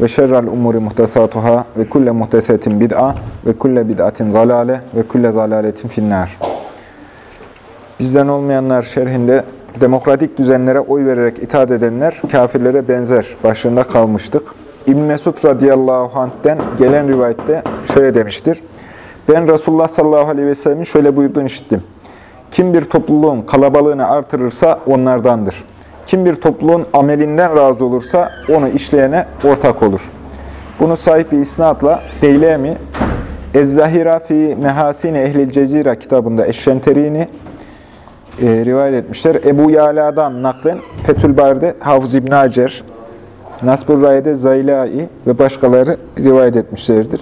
ve şerrel umuri muhtesatuhâ ve kulle muhtesetin bid'a ve kulle bid'atin zalale ve kulle zalaletin finnâr. Bizden olmayanlar şerhinde demokratik düzenlere oy vererek itaat edenler kafirlere benzer başlığında kalmıştık. İbn Mesud radıyallahu anh'ten gelen rivayette şöyle demiştir. Ben Resulullah sallallahu aleyhi ve sellemin şöyle buyurduğunu işittim. Kim bir topluluğun kalabalığını artırırsa onlardandır. Kim bir topluluğun amelinden razı olursa onu işleyene ortak olur. Bunu sahip bir isnatla Deylemi, Ez-Zahira fi Mehasine Ehlil Cezira kitabında Eşşenterini e, rivayet etmişler. Ebu Yala'dan naklen Fethül Bari'de Hafız İbn Hacer, Nasbur Zaylai ve başkaları rivayet etmişlerdir.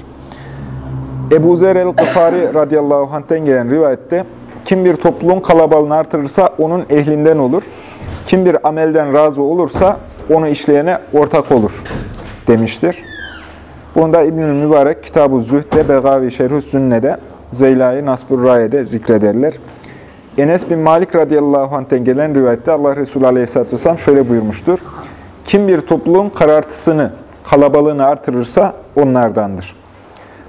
Ebu Zer el-Gıfari radıyallahu anh'ten gelen rivayette kim bir topluluğun kalabalığını artırırsa onun ehlinden olur. Kim bir amelden razı olursa onu işleyene ortak olur demiştir. Bunda İbnül Mübarek Kitab-ı Zühd ve Begavi Şerhü Sünne'de Zeyla'yı Nasbur Raye'de zikrederler. Enes bin Malik radıyallahu anh'ten gelen rivayette Allah Resulü aleyhisselatü vesselam şöyle buyurmuştur. Kim bir topluluğun karartısını, kalabalığını artırırsa onlardandır.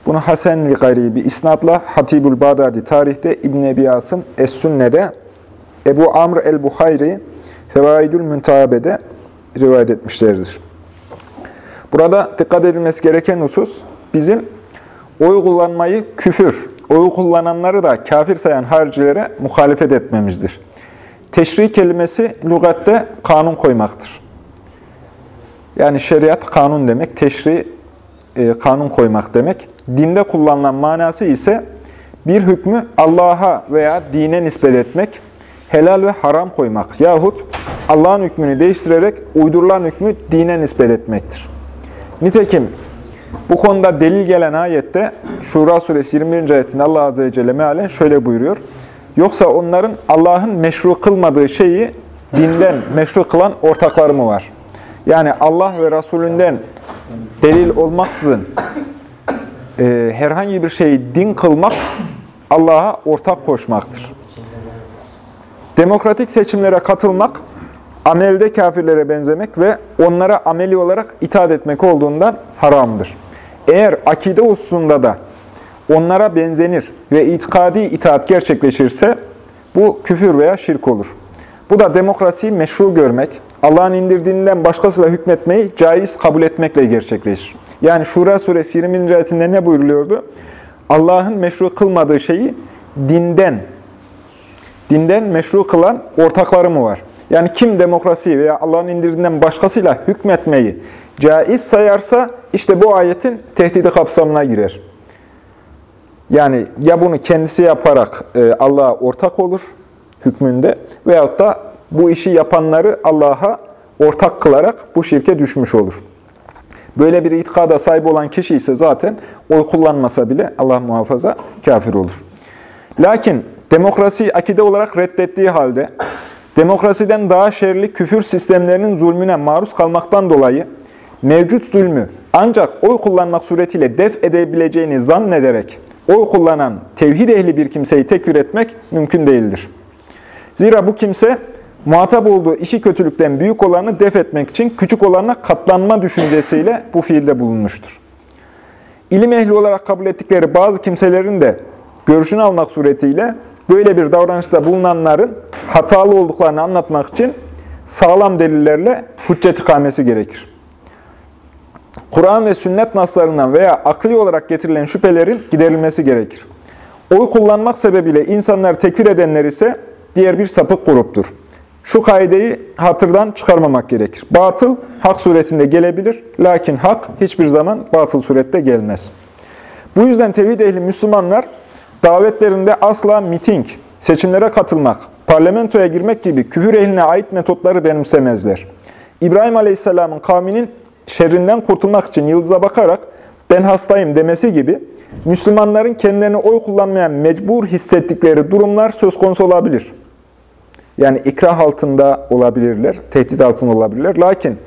Bunu Hasan ve gayri isnatla Hatibül Bağdadi tarihte İbn Ebi Asım Es-Sünne'de Ebu Amr el-Buhayri Fevaidül Müntabe'de rivayet etmişlerdir. Burada dikkat edilmesi gereken husus bizim oy kullanmayı küfür, oy kullananları da kafir sayan haricilere muhalefet etmemizdir. Teşri kelimesi lügatte kanun koymaktır. Yani şeriat kanun demek, teşri e, kanun koymak demek. Dinde kullanılan manası ise bir hükmü Allah'a veya dine nispet etmek, helal ve haram koymak yahut Allah'ın hükmünü değiştirerek uydurulan hükmü dine nispet etmektir. Nitekim bu konuda delil gelen ayette Şura suresi 21. ayetinde Allah Azze ve Celle mealen şöyle buyuruyor. Yoksa onların Allah'ın meşru kılmadığı şeyi dinden meşru kılan ortakları mı var? Yani Allah ve Resulünden delil olmaksızın e, herhangi bir şeyi din kılmak Allah'a ortak koşmaktır. Demokratik seçimlere katılmak, amelde kafirlere benzemek ve onlara ameli olarak itaat etmek olduğundan haramdır. Eğer akide hususunda da onlara benzenir ve itikadi itaat gerçekleşirse bu küfür veya şirk olur. Bu da demokrasiyi meşru görmek, Allah'ın indirdiğinden başkasıyla hükmetmeyi caiz kabul etmekle gerçekleşir. Yani Şura suresi 20. ayetinde ne buyuruluyordu? Allah'ın meşru kılmadığı şeyi dinden, dinden meşru kılan ortakları mı var? Yani kim demokrasiyi veya Allah'ın indirdiğinden başkasıyla hükmetmeyi caiz sayarsa işte bu ayetin tehdidi kapsamına girer. Yani ya bunu kendisi yaparak e, Allah'a ortak olur hükmünde veyahut da bu işi yapanları Allah'a ortak kılarak bu şirke düşmüş olur. Böyle bir itikada sahip olan kişi ise zaten oy kullanmasa bile Allah muhafaza kafir olur. Lakin demokrasiyi akide olarak reddettiği halde demokrasiden daha şerli küfür sistemlerinin zulmüne maruz kalmaktan dolayı mevcut zulmü ancak oy kullanmak suretiyle def edebileceğini zannederek oy kullanan tevhid ehli bir kimseyi tekfir etmek mümkün değildir. Zira bu kimse muhatap olduğu iki kötülükten büyük olanı def etmek için küçük olana katlanma düşüncesiyle bu fiilde bulunmuştur. İlim ehli olarak kabul ettikleri bazı kimselerin de görüşünü almak suretiyle böyle bir davranışta bulunanların hatalı olduklarını anlatmak için sağlam delillerle hüccet ikamesi gerekir. Kur'an ve sünnet naslarından veya akli olarak getirilen şüphelerin giderilmesi gerekir. Oy kullanmak sebebiyle insanlar tekfir edenler ise diğer bir sapık gruptur. Şu kaideyi hatırdan çıkarmamak gerekir. Batıl hak suretinde gelebilir, lakin hak hiçbir zaman batıl surette gelmez. Bu yüzden tevhid ehli Müslümanlar davetlerinde asla miting, seçimlere katılmak, parlamentoya girmek gibi küfür ehline ait metotları benimsemezler. İbrahim Aleyhisselam'ın kavminin şerrinden kurtulmak için yıldıza bakarak ben hastayım demesi gibi Müslümanların kendilerini oy kullanmaya mecbur hissettikleri durumlar söz konusu olabilir. Yani ikrah altında olabilirler, tehdit altında olabilirler. Lakin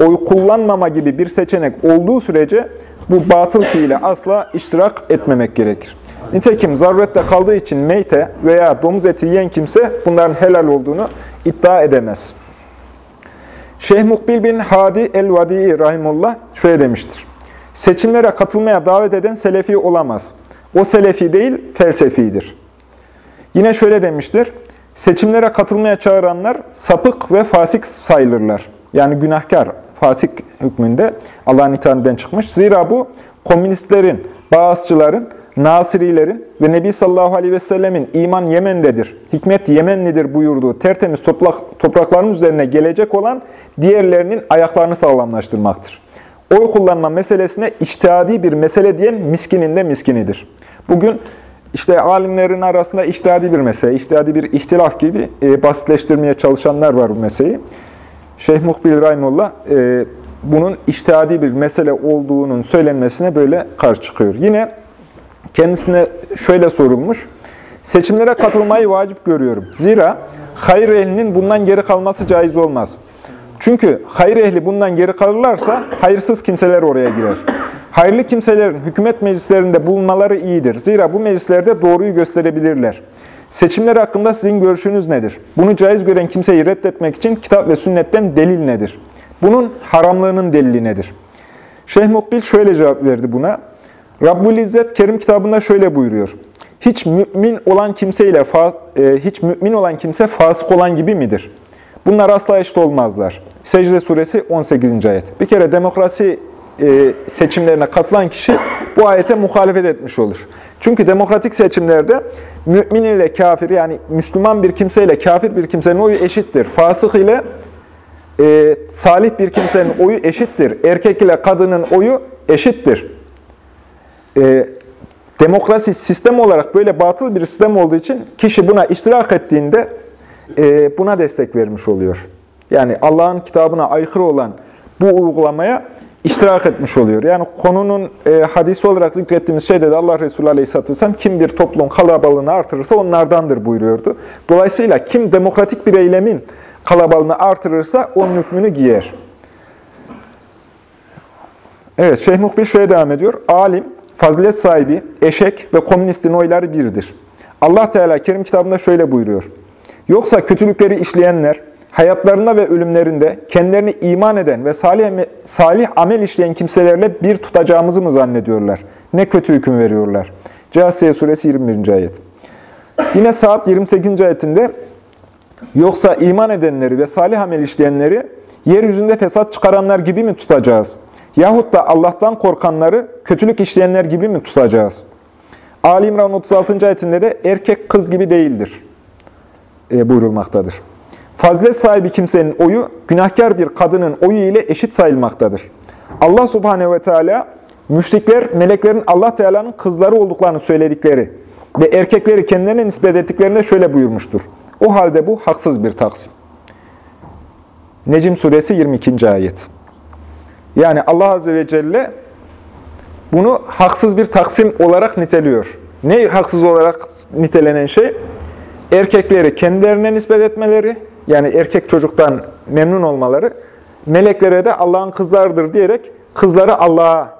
oy kullanmama gibi bir seçenek olduğu sürece bu batıl fiile asla iştirak etmemek gerekir. Nitekim zarurette kaldığı için meyte veya domuz eti yiyen kimse bunların helal olduğunu iddia edemez. Şeyh Mukbil bin Hadi el-Vadi'i rahimullah şöyle demiştir. Seçimlere katılmaya davet eden selefi olamaz. O selefi değil, felsefidir. Yine şöyle demiştir. Seçimlere katılmaya çağıranlar sapık ve fasik sayılırlar. Yani günahkar, fasik hükmünde Allah'ın itaatinden çıkmış. Zira bu komünistlerin, bağızçıların, Nasirilerin ve Nebi sallallahu aleyhi ve sellemin iman Yemen'dedir, hikmet Yemenlidir buyurduğu tertemiz toprak, toprakların üzerine gelecek olan diğerlerinin ayaklarını sağlamlaştırmaktır. Oy kullanma meselesine içtihadi bir mesele diyen miskinin de miskinidir. Bugün işte alimlerin arasında içtihadi bir mesele, içtihadi bir ihtilaf gibi e, basitleştirmeye çalışanlar var bu meseleyi. Şeyh Muhbil Rahimullah e, bunun içtihadi bir mesele olduğunun söylenmesine böyle karşı çıkıyor. Yine kendisine şöyle sorulmuş. Seçimlere katılmayı vacip görüyorum. Zira hayır ehlinin bundan geri kalması caiz olmaz. Çünkü hayır ehli bundan geri kalırlarsa hayırsız kimseler oraya girer. Hayırlı kimselerin hükümet meclislerinde bulunmaları iyidir. Zira bu meclislerde doğruyu gösterebilirler. Seçimler hakkında sizin görüşünüz nedir? Bunu caiz gören kimseyi reddetmek için kitap ve sünnetten delil nedir? Bunun haramlığının delili nedir? Şeyh Mukbil şöyle cevap verdi buna. Rabbul İzzet Kerim kitabında şöyle buyuruyor. Hiç mümin olan kimseyle e, hiç mümin olan kimse fasık olan gibi midir? Bunlar asla eşit olmazlar. Secde suresi 18. ayet. Bir kere demokrasi e, seçimlerine katılan kişi bu ayete muhalefet etmiş olur. Çünkü demokratik seçimlerde mümin ile kafir yani Müslüman bir kimse ile kafir bir kimsenin oyu eşittir. Fasık ile e, salih bir kimsenin oyu eşittir. Erkek ile kadının oyu eşittir. E, demokrasi sistem olarak böyle batıl bir sistem olduğu için kişi buna iştirak ettiğinde e, buna destek vermiş oluyor. Yani Allah'ın kitabına aykırı olan bu uygulamaya iştirak etmiş oluyor. Yani konunun e, hadisi olarak zikrettiğimiz şeyde de Allah Resulü Aleyhisselatü Vesselam kim bir toplum kalabalığını artırırsa onlardandır buyuruyordu. Dolayısıyla kim demokratik bir eylemin kalabalığını artırırsa onun hükmünü giyer. Evet, Şeyh Muhbir şöyle devam ediyor. Alim, fazilet sahibi, eşek ve komünistin oyları birdir. Allah Teala Kerim kitabında şöyle buyuruyor. Yoksa kötülükleri işleyenler, hayatlarında ve ölümlerinde kendilerini iman eden ve salih, salih amel işleyen kimselerle bir tutacağımızı mı zannediyorlar? Ne kötü hüküm veriyorlar. Câsiye suresi 21. ayet. Yine saat 28. ayetinde yoksa iman edenleri ve salih amel işleyenleri yeryüzünde fesat çıkaranlar gibi mi tutacağız? Yahut da Allah'tan korkanları kötülük işleyenler gibi mi tutacağız? Ali İmran 36. ayetinde de erkek kız gibi değildir e, buyurulmaktadır. Fazilet sahibi kimsenin oyu, günahkar bir kadının oyu ile eşit sayılmaktadır. Allah subhanehu ve teala, müşrikler, meleklerin Allah Teala'nın kızları olduklarını söyledikleri ve erkekleri kendilerine nispet ettiklerinde şöyle buyurmuştur. O halde bu haksız bir taksim. Necim suresi 22. ayet. Yani Allah Azze ve Celle bunu haksız bir taksim olarak niteliyor. Ne haksız olarak nitelenen şey? Erkekleri kendilerine nispet etmeleri, yani erkek çocuktan memnun olmaları, meleklere de Allah'ın kızlarıdır diyerek kızları Allah'a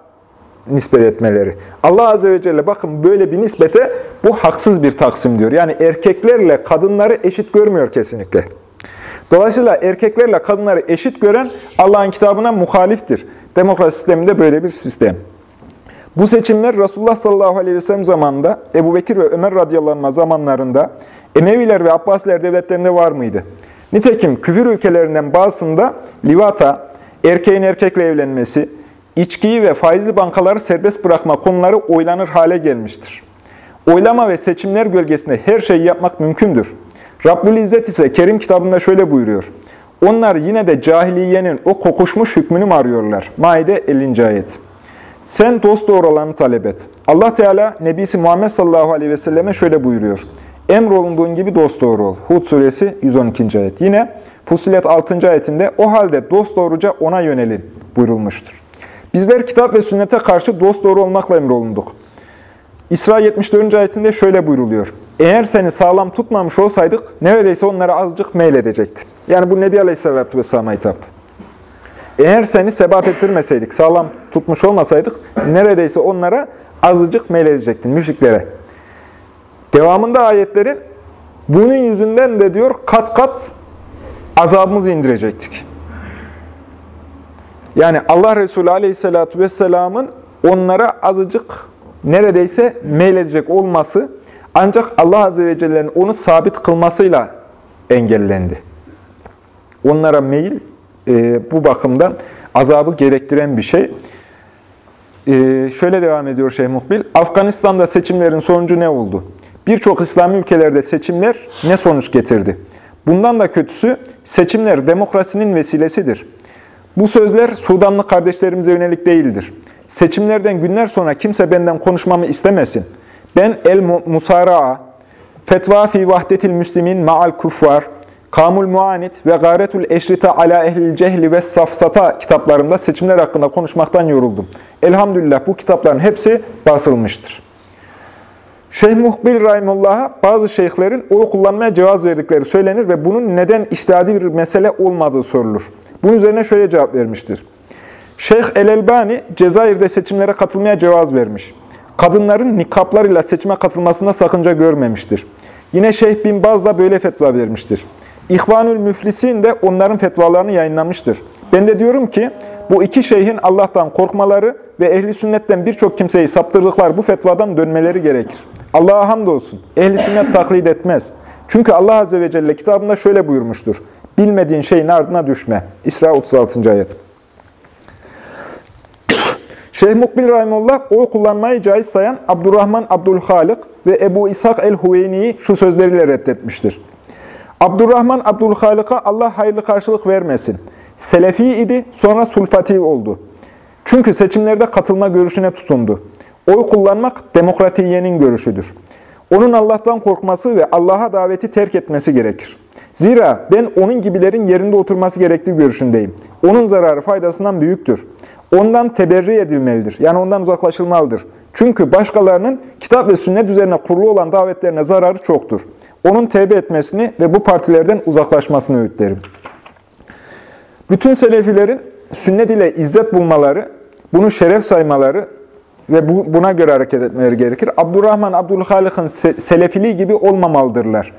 nispet etmeleri. Allah Azze ve Celle bakın böyle bir nispete bu haksız bir taksim diyor. Yani erkeklerle kadınları eşit görmüyor kesinlikle. Dolayısıyla erkeklerle kadınları eşit gören Allah'ın kitabına muhaliftir. Demokrasi sisteminde böyle bir sistem. Bu seçimler Resulullah sallallahu aleyhi ve sellem zamanında, Ebu Bekir ve Ömer radıyallahu zamanlarında, Emeviler ve Abbasiler devletlerinde var mıydı? Nitekim küfür ülkelerinden bazısında livata, erkeğin erkekle evlenmesi, içkiyi ve faizli bankaları serbest bırakma konuları oylanır hale gelmiştir. Oylama ve seçimler gölgesinde her şeyi yapmak mümkündür. Rabbül İzzet ise Kerim kitabında şöyle buyuruyor. Onlar yine de cahiliyenin o kokuşmuş hükmünü mü arıyorlar? Maide 50. ayet. Sen dost doğru olanı talep et. Allah Teala Nebisi Muhammed sallallahu aleyhi ve selleme şöyle buyuruyor. emrolunduğun gibi dosdoğru ol. Hud suresi 112. ayet. Yine Fusilet 6. ayetinde o halde dosdoğruca ona yönelin buyurulmuştur. Bizler kitap ve sünnete karşı dosdoğru olmakla emrolunduk. İsra 74. ayetinde şöyle buyruluyor. Eğer seni sağlam tutmamış olsaydık neredeyse onlara azıcık meyledecektin. Yani bu Nebi Aleyhisselatü Vesselam'a hitap. Eğer seni sebat ettirmeseydik, sağlam tutmuş olmasaydık neredeyse onlara azıcık meyledecektin müşriklere. Devamında ayetlerin bunun yüzünden de diyor kat kat azabımızı indirecektik. Yani Allah Resulü Aleyhisselatü Vesselam'ın onlara azıcık neredeyse meyledecek olması ancak Allah Azze ve Celle'nin onu sabit kılmasıyla engellendi. Onlara meyil e, bu bakımdan azabı gerektiren bir şey. E, şöyle devam ediyor Şeyh Muhbil. Afganistan'da seçimlerin sonucu ne oldu? Birçok İslami ülkelerde seçimler ne sonuç getirdi? Bundan da kötüsü seçimler demokrasinin vesilesidir. Bu sözler Sudanlı kardeşlerimize yönelik değildir. Seçimlerden günler sonra kimse benden konuşmamı istemesin. Ben El Musara'a, Fetva fi Vahdetil Müslimin Ma'al Kuffar, Kamul Muanit ve Garetul Eşrita ala Ehlil Cehli ve Safsata kitaplarımda seçimler hakkında konuşmaktan yoruldum. Elhamdülillah bu kitapların hepsi basılmıştır. Şeyh Muhbil Rahimullah'a bazı şeyhlerin oy kullanmaya cevaz verdikleri söylenir ve bunun neden iştihadi bir mesele olmadığı sorulur. Bunun üzerine şöyle cevap vermiştir. Şeyh El-Elbani Cezayir'de seçimlere katılmaya cevaz vermiş. Kadınların nikaplarıyla seçime katılmasında sakınca görmemiştir. Yine Şeyh Bin Baz da böyle fetva vermiştir. İhvanül Müflisin de onların fetvalarını yayınlamıştır. Ben de diyorum ki bu iki şeyhin Allah'tan korkmaları ve ehli sünnetten birçok kimseyi saptırdıkları bu fetvadan dönmeleri gerekir. Allah'a hamdolsun. Ehli sünnet taklit etmez. Çünkü Allah Azze ve Celle kitabında şöyle buyurmuştur. Bilmediğin şeyin ardına düşme. İsra 36. ayet. Şeyh Mukbil Rahimullah oy kullanmayı caiz sayan Abdurrahman Abdülhalik ve Ebu İshak el-Huveyni'yi şu sözleriyle reddetmiştir. Abdurrahman Abdülhalik'a Allah hayırlı karşılık vermesin. Selefi idi, sonra sulfati oldu. Çünkü seçimlerde katılma görüşüne tutundu. Oy kullanmak demokratiyenin görüşüdür. Onun Allah'tan korkması ve Allah'a daveti terk etmesi gerekir. Zira ben onun gibilerin yerinde oturması gerektiği görüşündeyim. Onun zararı faydasından büyüktür. Ondan teberri edilmelidir. Yani ondan uzaklaşılmalıdır. Çünkü başkalarının kitap ve sünnet üzerine kurulu olan davetlerine zararı çoktur. Onun tevbe etmesini ve bu partilerden uzaklaşmasını öğütlerim. Bütün selefilerin sünnet ile izzet bulmaları, bunu şeref saymaları ve bu, buna göre hareket etmeleri gerekir. Abdurrahman Abdülhalik'in se selefiliği gibi olmamalıdırlar.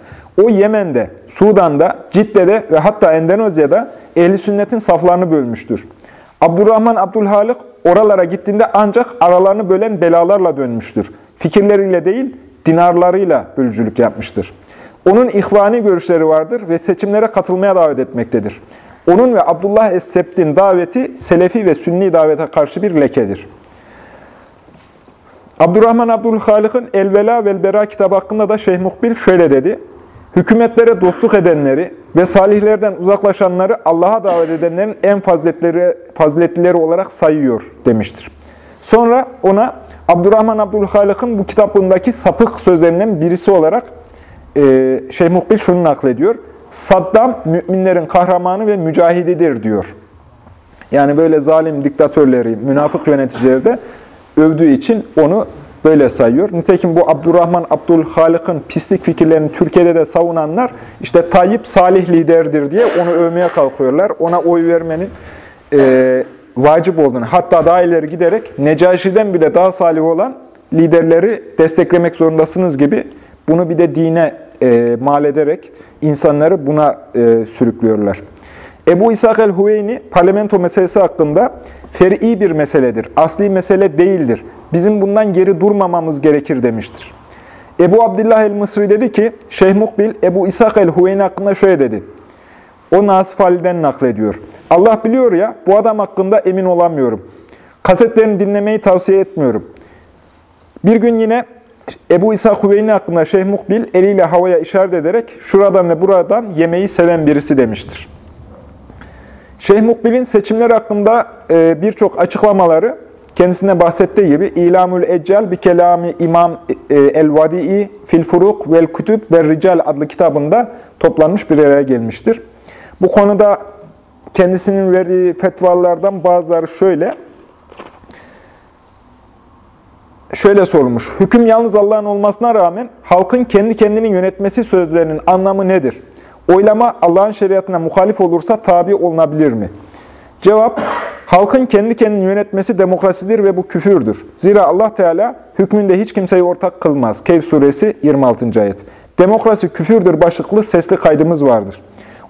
O Yemen'de, Sudan'da, Cidde'de ve hatta Endonezya'da ehli sünnetin saflarını bölmüştür. Abdurrahman Abdülhalik oralara gittiğinde ancak aralarını bölen belalarla dönmüştür. Fikirleriyle değil, dinarlarıyla bölücülük yapmıştır. Onun ihvani görüşleri vardır ve seçimlere katılmaya davet etmektedir. Onun ve Abdullah Es-Sebt'in daveti Selefi ve Sünni davete karşı bir lekedir. Abdurrahman Abdülhalik'in El-Vela vel Bera kitabı hakkında da Şeyh Muhbil şöyle dedi. Hükümetlere dostluk edenleri ve salihlerden uzaklaşanları Allah'a davet edenlerin en faziletleri, faziletlileri olarak sayıyor demiştir. Sonra ona Abdurrahman Abdülhalik'in bu kitaplığındaki sapık sözlerinden birisi olarak e, Şeyh Muhbil şunu naklediyor. Saddam müminlerin kahramanı ve mücahididir diyor. Yani böyle zalim diktatörleri, münafık yöneticileri de övdüğü için onu böyle sayıyor. Nitekim bu Abdurrahman Abdülhalik'in pislik fikirlerini Türkiye'de de savunanlar işte Tayyip salih liderdir diye onu övmeye kalkıyorlar. Ona oy vermenin e, vacip olduğunu, hatta daha ileri giderek Necaşi'den bile daha salih olan liderleri desteklemek zorundasınız gibi bunu bir de dine e, mal ederek insanları buna e, sürüklüyorlar. Ebu İshak el-Hüveyni parlamento meselesi hakkında fer'i bir meseledir. Asli mesele değildir. Bizim bundan geri durmamamız gerekir demiştir. Ebu Abdullah el-Mısri dedi ki, Şeyh Mukbil Ebu İshak el-Hüveyni hakkında şöyle dedi. O Nasif Ali'den naklediyor. Allah biliyor ya, bu adam hakkında emin olamıyorum. Kasetlerini dinlemeyi tavsiye etmiyorum. Bir gün yine Ebu İsa Hüveyni hakkında Şeyh Mukbil eliyle havaya işaret ederek şuradan ve buradan yemeği seven birisi demiştir. Şeyh Mukbil'in seçimler hakkında e, birçok açıklamaları kendisine bahsettiği gibi İlamül Eccal bir kelami İmam e, El-Vadi'i fil Furuk vel Kütüb ve Rical adlı kitabında toplanmış bir araya gelmiştir. Bu konuda kendisinin verdiği fetvalardan bazıları şöyle. Şöyle sorulmuş. Hüküm yalnız Allah'ın olmasına rağmen halkın kendi kendini yönetmesi sözlerinin anlamı nedir? Oylama Allah'ın şeriatına muhalif olursa tabi olunabilir mi? Cevap, halkın kendi kendini yönetmesi demokrasidir ve bu küfürdür. Zira Allah Teala hükmünde hiç kimseyi ortak kılmaz. Kehf suresi 26. ayet. Demokrasi küfürdür başlıklı sesli kaydımız vardır.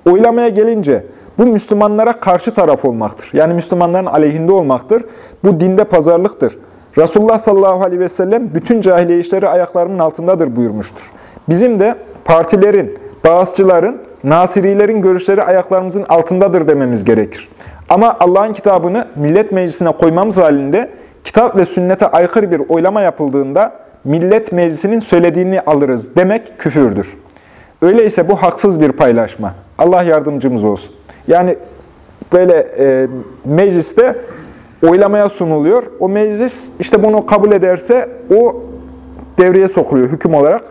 Oylamaya gelince bu Müslümanlara karşı taraf olmaktır. Yani Müslümanların aleyhinde olmaktır. Bu dinde pazarlıktır. Resulullah sallallahu aleyhi ve sellem bütün cahiliye işleri ayaklarımın altındadır buyurmuştur. Bizim de partilerin, bağızçıların, nasirilerin görüşleri ayaklarımızın altındadır dememiz gerekir. Ama Allah'ın kitabını millet meclisine koymamız halinde kitap ve sünnete aykırı bir oylama yapıldığında millet meclisinin söylediğini alırız demek küfürdür. Öyleyse bu haksız bir paylaşma. Allah yardımcımız olsun. Yani böyle e, mecliste oylamaya sunuluyor. O meclis işte bunu kabul ederse o devreye sokuluyor hüküm olarak.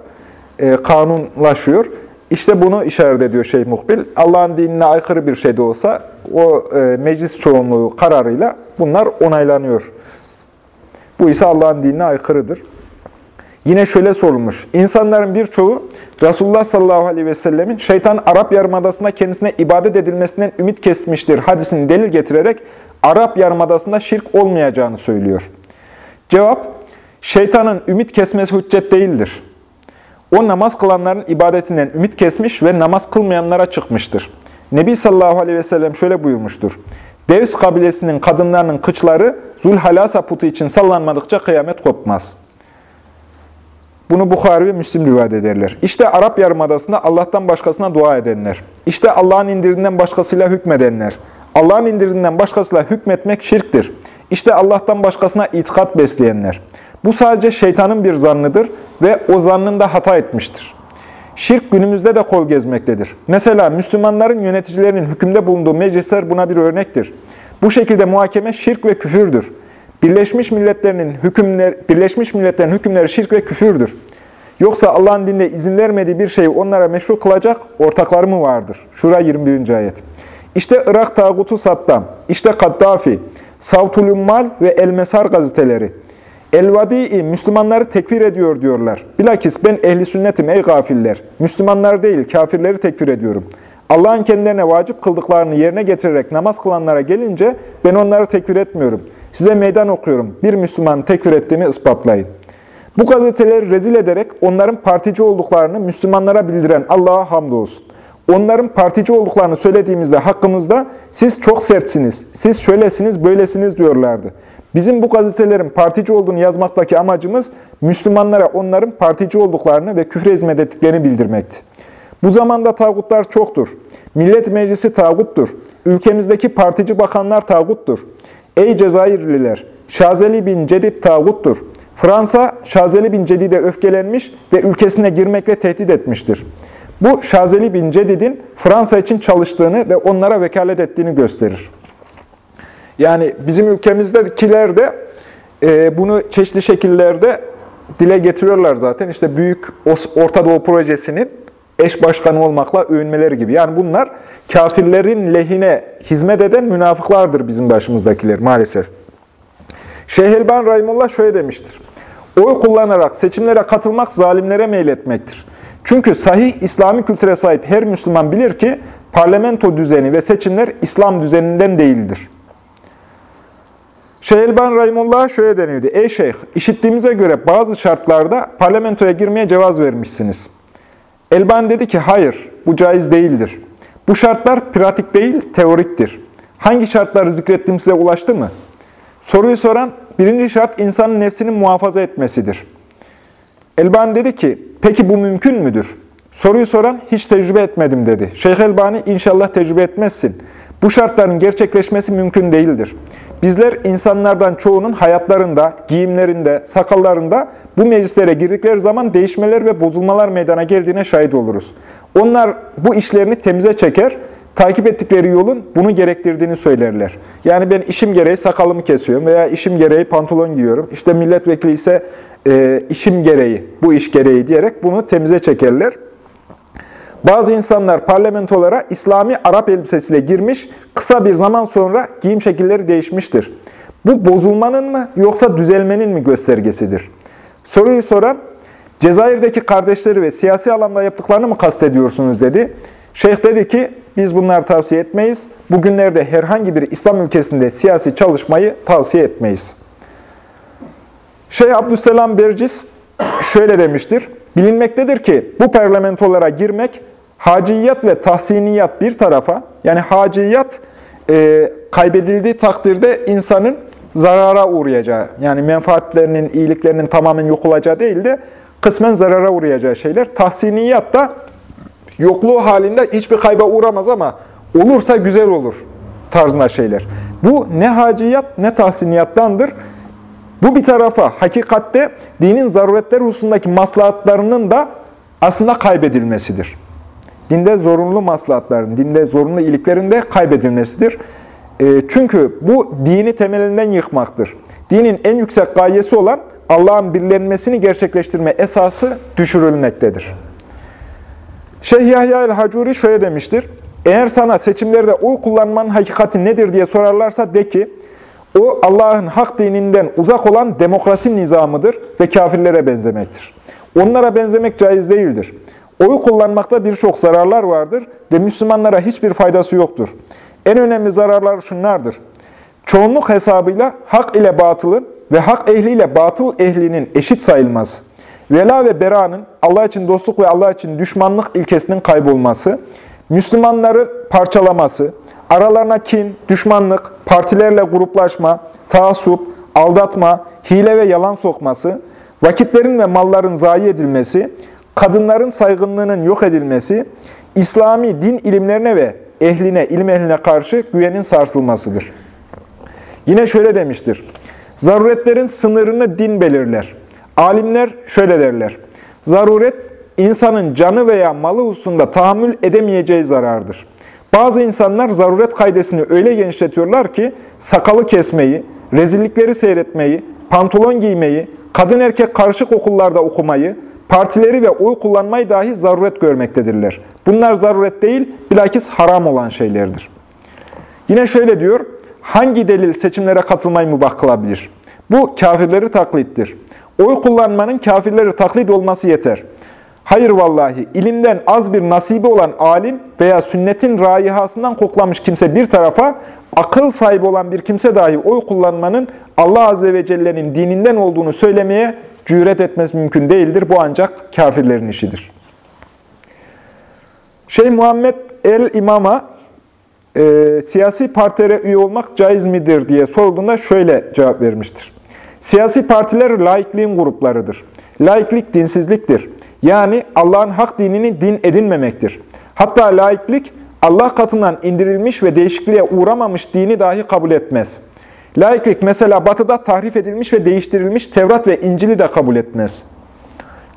E, kanunlaşıyor. İşte bunu işaret ediyor Şeyh Muhbil. Allah'ın dinine aykırı bir şey de olsa o e, meclis çoğunluğu kararıyla bunlar onaylanıyor. Bu ise Allah'ın dinine aykırıdır. Yine şöyle sorulmuş. İnsanların birçoğu Resulullah sallallahu aleyhi ve sellemin şeytan Arap Yarımadası'nda kendisine ibadet edilmesinden ümit kesmiştir hadisini delil getirerek Arap Yarımadası'nda şirk olmayacağını söylüyor. Cevap, şeytanın ümit kesmesi hüccet değildir. O namaz kılanların ibadetinden ümit kesmiş ve namaz kılmayanlara çıkmıştır. Nebi sallallahu aleyhi ve sellem şöyle buyurmuştur. Devs kabilesinin kadınlarının kıçları Zulhalasa putu için sallanmadıkça kıyamet kopmaz. Bunu Bukhari ve Müslim rivayet ederler. İşte Arap Yarımadası'nda Allah'tan başkasına dua edenler. İşte Allah'ın indirdiğinden başkasıyla hükmedenler. Allah'ın indirdiğinden başkasıyla hükmetmek şirktir. İşte Allah'tan başkasına itikat besleyenler. Bu sadece şeytanın bir zannıdır ve o zannında hata etmiştir. Şirk günümüzde de kol gezmektedir. Mesela Müslümanların yöneticilerinin hükümde bulunduğu meclisler buna bir örnektir. Bu şekilde muhakeme şirk ve küfürdür. Birleşmiş Milletler'in hükümler, Birleşmiş Milletler'in hükümleri şirk ve küfürdür. Yoksa Allah'ın dinde izin vermediği bir şeyi onlara meşru kılacak ortakları mı vardır? Şura 21. ayet. İşte Irak tağutu Saddam, işte Kaddafi, Savtul Ummal ve El Mesar gazeteleri. El-Vadi'i Müslümanları tekfir ediyor diyorlar. Bilakis ben ehli sünnetim ey gafiller. Müslümanlar değil kafirleri tekfir ediyorum. Allah'ın kendilerine vacip kıldıklarını yerine getirerek namaz kılanlara gelince ben onları tekfir etmiyorum. Size meydan okuyorum. Bir Müslüman tekfir ettiğimi ispatlayın. Bu gazeteleri rezil ederek onların partici olduklarını Müslümanlara bildiren Allah'a hamdolsun. Onların partici olduklarını söylediğimizde hakkımızda siz çok sertsiniz, siz şöylesiniz, böylesiniz diyorlardı. Bizim bu gazetelerin partici olduğunu yazmaktaki amacımız Müslümanlara onların partici olduklarını ve küfre hizmet ettiklerini bildirmekti. Bu zamanda tağutlar çoktur. Millet Meclisi tağuttur. Ülkemizdeki partici bakanlar tağuttur. Ey Cezayirliler! Şazeli bin Cedid tağuttur. Fransa, Şazeli bin Cedid'e öfkelenmiş ve ülkesine girmekle tehdit etmiştir. Bu Şazeli bin Cedid'in Fransa için çalıştığını ve onlara vekalet ettiğini gösterir. Yani bizim ülkemizdekiler de e, bunu çeşitli şekillerde dile getiriyorlar zaten. İşte Büyük Orta Doğu Projesi'nin eş başkanı olmakla övünmeleri gibi. Yani bunlar kafirlerin lehine hizmet eden münafıklardır bizim başımızdakiler maalesef. Şeyh Elban Rahimullah şöyle demiştir. Oy kullanarak seçimlere katılmak zalimlere meyletmektir. Çünkü sahih İslami kültüre sahip her Müslüman bilir ki parlamento düzeni ve seçimler İslam düzeninden değildir. Şeyh Elban Rahimullah şöyle denildi. Ey şeyh, işittiğimize göre bazı şartlarda parlamentoya girmeye cevaz vermişsiniz. Elban dedi ki hayır, bu caiz değildir. Bu şartlar pratik değil, teoriktir. Hangi şartları zikrettiğim size ulaştı mı? Soruyu soran, birinci şart insanın nefsini muhafaza etmesidir. Elbani dedi ki, peki bu mümkün müdür? Soruyu soran, hiç tecrübe etmedim dedi. Şeyh Elbani, inşallah tecrübe etmezsin. Bu şartların gerçekleşmesi mümkün değildir. Bizler insanlardan çoğunun hayatlarında, giyimlerinde, sakallarında bu meclislere girdikleri zaman değişmeler ve bozulmalar meydana geldiğine şahit oluruz. Onlar bu işlerini temize çeker, takip ettikleri yolun bunu gerektirdiğini söylerler. Yani ben işim gereği sakalımı kesiyorum veya işim gereği pantolon giyiyorum. İşte milletvekili ise e, işim gereği, bu iş gereği diyerek bunu temize çekerler. Bazı insanlar parlamentolara İslami Arap elbisesiyle girmiş, kısa bir zaman sonra giyim şekilleri değişmiştir. Bu bozulmanın mı yoksa düzelmenin mi göstergesidir? Soruyu soran, Cezayir'deki kardeşleri ve siyasi alanda yaptıklarını mı kastediyorsunuz dedi. Şeyh dedi ki, biz bunları tavsiye etmeyiz. Bugünlerde herhangi bir İslam ülkesinde siyasi çalışmayı tavsiye etmeyiz. Şeyh Abdüsselam Bercis şöyle demiştir. Bilinmektedir ki bu parlamentolara girmek haciyat ve tahsiniyat bir tarafa, yani haciyat e, kaybedildiği takdirde insanın zarara uğrayacağı, yani menfaatlerinin, iyiliklerinin tamamen yok olacağı değil de kısmen zarara uğrayacağı şeyler. Tahsiniyat da yokluğu halinde hiçbir kayba uğramaz ama olursa güzel olur tarzında şeyler. Bu ne haciyat ne tahsiniyattandır. Bu bir tarafa hakikatte dinin zaruretler hususundaki maslahatlarının da aslında kaybedilmesidir. Dinde zorunlu maslahatların, dinde zorunlu iyiliklerin de kaybedilmesidir. E, çünkü bu dini temelinden yıkmaktır. Dinin en yüksek gayesi olan Allah'ın birlenmesini gerçekleştirme esası düşürülmektedir. Şeyh Yahya el-Hacuri şöyle demiştir. Eğer sana seçimlerde oy kullanmanın hakikati nedir diye sorarlarsa de ki, o Allah'ın hak dininden uzak olan demokrasi nizamıdır ve kafirlere benzemektir. Onlara benzemek caiz değildir. Oy kullanmakta birçok zararlar vardır ve Müslümanlara hiçbir faydası yoktur. En önemli zararlar şunlardır. Çoğunluk hesabıyla hak ile batılın ve hak ehliyle batıl ehlinin eşit sayılması, vela ve beranın Allah için dostluk ve Allah için düşmanlık ilkesinin kaybolması, Müslümanları parçalaması, aralarına kin, düşmanlık, partilerle gruplaşma, taassup, aldatma, hile ve yalan sokması, vakitlerin ve malların zayi edilmesi, kadınların saygınlığının yok edilmesi, İslami din ilimlerine ve ehline, ilim ehline karşı güvenin sarsılmasıdır. Yine şöyle demiştir. Zaruretlerin sınırını din belirler. Alimler şöyle derler. Zaruret, insanın canı veya malı hususunda tahammül edemeyeceği zarardır. Bazı insanlar zaruret kaydesini öyle genişletiyorlar ki sakalı kesmeyi, rezillikleri seyretmeyi, pantolon giymeyi, kadın erkek karışık okullarda okumayı, partileri ve oy kullanmayı dahi zaruret görmektedirler. Bunlar zaruret değil, bilakis haram olan şeylerdir. Yine şöyle diyor, hangi delil seçimlere katılmayı mübah kılabilir? Bu kafirleri taklittir. Oy kullanmanın kafirleri taklit olması yeter. Hayır vallahi, ilimden az bir nasibi olan alim veya sünnetin raihasından koklamış kimse bir tarafa, akıl sahibi olan bir kimse dahi oy kullanmanın Allah Azze ve Celle'nin dininden olduğunu söylemeye cüret etmesi mümkün değildir. Bu ancak kafirlerin işidir. Şeyh Muhammed el-İmam'a e, siyasi partilere üye olmak caiz midir diye sorulduğunda şöyle cevap vermiştir. Siyasi partiler laikliğin gruplarıdır. Laiklik dinsizliktir. Yani Allah'ın hak dinini din edinmemektir. Hatta laiklik Allah katından indirilmiş ve değişikliğe uğramamış dini dahi kabul etmez. Laiklik mesela batıda tahrif edilmiş ve değiştirilmiş Tevrat ve İncil'i de kabul etmez.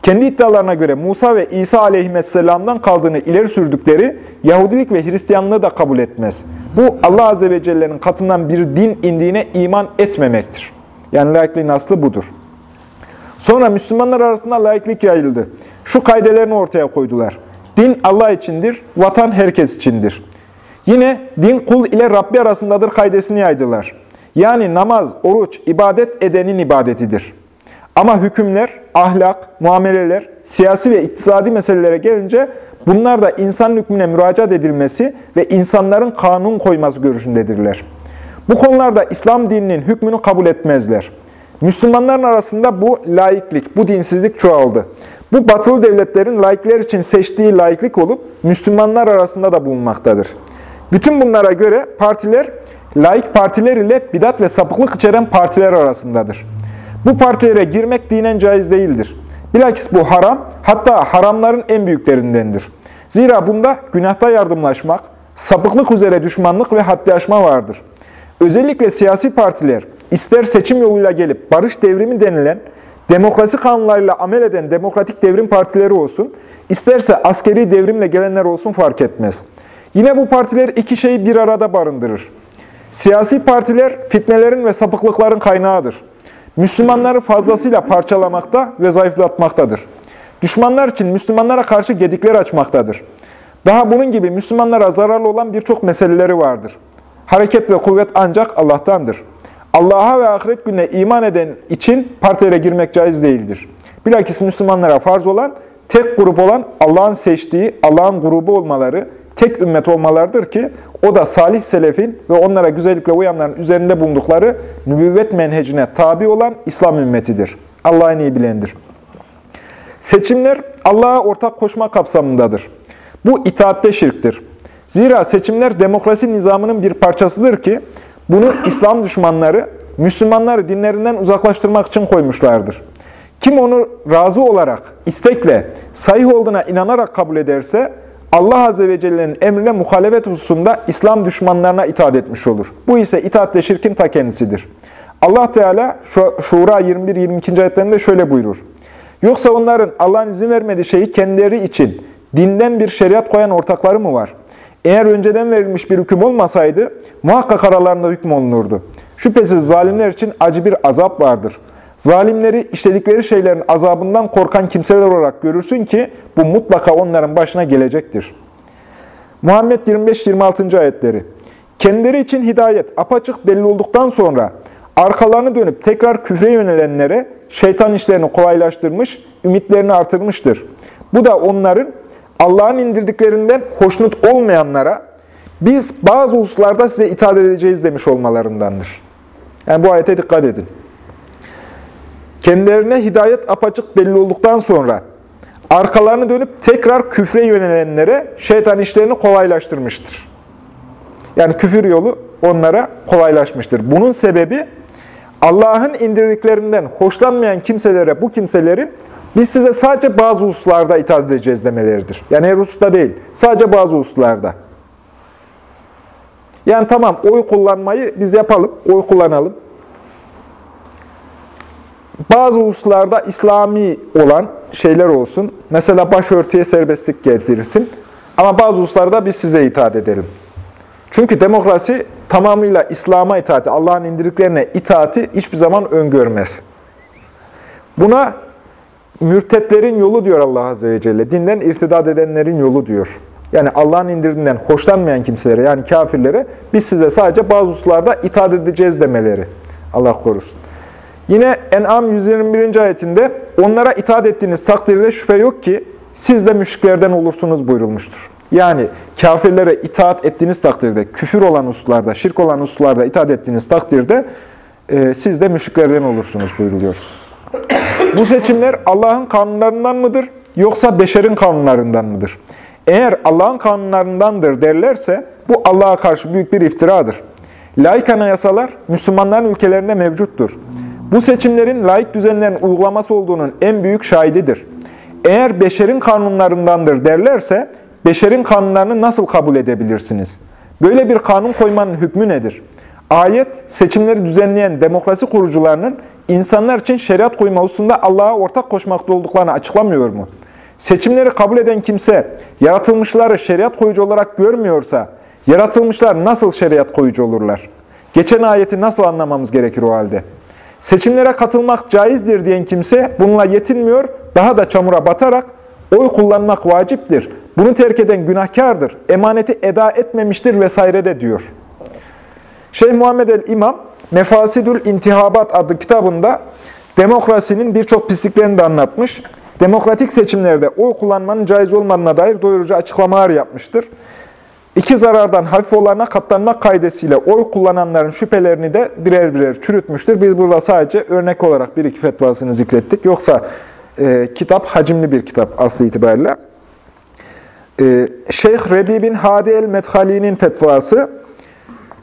Kendi iddialarına göre Musa ve İsa aleyhisselamdan kaldığını ileri sürdükleri Yahudilik ve Hristiyanlığı da kabul etmez. Bu Allah Azze ve Celle'nin katından bir din indiğine iman etmemektir. Yani laikliğin aslı budur. Sonra Müslümanlar arasında laiklik yayıldı. Şu kaidelerini ortaya koydular. Din Allah içindir, vatan herkes içindir. Yine din kul ile Rabbi arasındadır kaidesini yaydılar. Yani namaz, oruç, ibadet edenin ibadetidir. Ama hükümler, ahlak, muameleler, siyasi ve iktisadi meselelere gelince bunlar da insan hükmüne müracaat edilmesi ve insanların kanun koyması görüşündedirler. Bu konularda İslam dininin hükmünü kabul etmezler. Müslümanların arasında bu laiklik, bu dinsizlik çoğaldı. Bu batılı devletlerin laikler için seçtiği laiklik olup Müslümanlar arasında da bulunmaktadır. Bütün bunlara göre partiler, laik partiler ile bidat ve sapıklık içeren partiler arasındadır. Bu partilere girmek dinen caiz değildir. Bilakis bu haram, hatta haramların en büyüklerindendir. Zira bunda günahta yardımlaşmak, sapıklık üzere düşmanlık ve haddi aşma vardır. Özellikle siyasi partiler, ister seçim yoluyla gelip barış devrimi denilen, demokrasi kanunlarıyla amel eden demokratik devrim partileri olsun, isterse askeri devrimle gelenler olsun fark etmez. Yine bu partiler iki şeyi bir arada barındırır. Siyasi partiler fitnelerin ve sapıklıkların kaynağıdır. Müslümanları fazlasıyla parçalamakta ve zayıflatmaktadır. Düşmanlar için Müslümanlara karşı gedikler açmaktadır. Daha bunun gibi Müslümanlara zararlı olan birçok meseleleri vardır. Hareket ve kuvvet ancak Allah'tandır. Allah'a ve ahiret gününe iman eden için partilere girmek caiz değildir. Bilakis Müslümanlara farz olan, tek grup olan Allah'ın seçtiği, Allah'ın grubu olmaları, tek ümmet olmalarıdır ki o da salih selefin ve onlara güzellikle uyanların üzerinde bulundukları nübüvvet menhecine tabi olan İslam ümmetidir. Allah'ın iyi bilendir. Seçimler Allah'a ortak koşma kapsamındadır. Bu itaatte şirktir. Zira seçimler demokrasi nizamının bir parçasıdır ki bunu İslam düşmanları Müslümanları dinlerinden uzaklaştırmak için koymuşlardır. Kim onu razı olarak, istekle, sahih olduğuna inanarak kabul ederse Allah Azze ve Celle'nin emrine muhalefet hususunda İslam düşmanlarına itaat etmiş olur. Bu ise itaatle şirkin ta kendisidir. Allah Teala Şura 21-22. ayetlerinde şöyle buyurur. Yoksa onların Allah'ın izin vermediği şeyi kendileri için dinden bir şeriat koyan ortakları mı var? Eğer önceden verilmiş bir hüküm olmasaydı muhakkak aralarında hüküm olunurdu. Şüphesiz zalimler için acı bir azap vardır. Zalimleri işledikleri şeylerin azabından korkan kimseler olarak görürsün ki bu mutlaka onların başına gelecektir. Muhammed 25-26. ayetleri Kendileri için hidayet apaçık belli olduktan sonra arkalarını dönüp tekrar küfre yönelenlere şeytan işlerini kolaylaştırmış, ümitlerini artırmıştır. Bu da onların Allah'ın indirdiklerinden hoşnut olmayanlara biz bazı hususlarda size itaat edeceğiz demiş olmalarındandır. Yani bu ayete dikkat edin. Kendilerine hidayet apaçık belli olduktan sonra arkalarını dönüp tekrar küfre yönelenlere şeytan işlerini kolaylaştırmıştır. Yani küfür yolu onlara kolaylaşmıştır. Bunun sebebi Allah'ın indirdiklerinden hoşlanmayan kimselere, bu kimselerin biz size sadece bazı hususlarda itaat edeceğiz demeleridir. Yani her hususta değil, sadece bazı hususlarda. Yani tamam oy kullanmayı biz yapalım, oy kullanalım. Bazı hususlarda İslami olan şeyler olsun. Mesela başörtüye serbestlik getirirsin. Ama bazı hususlarda biz size itaat edelim. Çünkü demokrasi tamamıyla İslam'a itaati, Allah'ın indirdiklerine itaati hiçbir zaman öngörmez. Buna mürtetlerin yolu diyor Allah Azze ve Celle. Dinden irtidat edenlerin yolu diyor. Yani Allah'ın indirdiğinden hoşlanmayan kimselere yani kafirlere biz size sadece bazı hususlarda itaat edeceğiz demeleri. Allah korusun. Yine En'am 121. ayetinde onlara itaat ettiğiniz takdirde şüphe yok ki siz de müşriklerden olursunuz buyurulmuştur. Yani kafirlere itaat ettiğiniz takdirde, küfür olan hususlarda, şirk olan hususlarda itaat ettiğiniz takdirde e, siz de müşriklerden olursunuz buyuruluyor. Bu seçimler Allah'ın kanunlarından mıdır yoksa beşerin kanunlarından mıdır? Eğer Allah'ın kanunlarındandır derlerse bu Allah'a karşı büyük bir iftiradır. Laik anayasalar Müslümanların ülkelerinde mevcuttur. Bu seçimlerin laik düzenlerin uygulaması olduğunun en büyük şahididir. Eğer beşerin kanunlarındandır derlerse, beşerin kanunlarını nasıl kabul edebilirsiniz? Böyle bir kanun koymanın hükmü nedir? Ayet, seçimleri düzenleyen demokrasi kurucularının insanlar için şeriat koyma hususunda Allah'a ortak koşmakta olduklarını açıklamıyor mu? Seçimleri kabul eden kimse, yaratılmışları şeriat koyucu olarak görmüyorsa, yaratılmışlar nasıl şeriat koyucu olurlar? Geçen ayeti nasıl anlamamız gerekir o halde? Seçimlere katılmak caizdir diyen kimse bununla yetinmiyor, daha da çamura batarak oy kullanmak vaciptir. Bunu terk eden günahkardır, emaneti eda etmemiştir vesaire de diyor. Şeyh Muhammed el-İmam, Mefasidül İntihabat adlı kitabında demokrasinin birçok pisliklerini de anlatmış. Demokratik seçimlerde oy kullanmanın caiz olmadığına dair doyurucu açıklamalar yapmıştır. İki zarardan hafif olana katlanmak kaydesiyle oy kullananların şüphelerini de birer birer çürütmüştür. Biz burada sadece örnek olarak bir iki fetvasını zikrettik. Yoksa e, kitap hacimli bir kitap aslı itibariyle. E, Şeyh Rebi bin Hadi el-Medhali'nin fetvası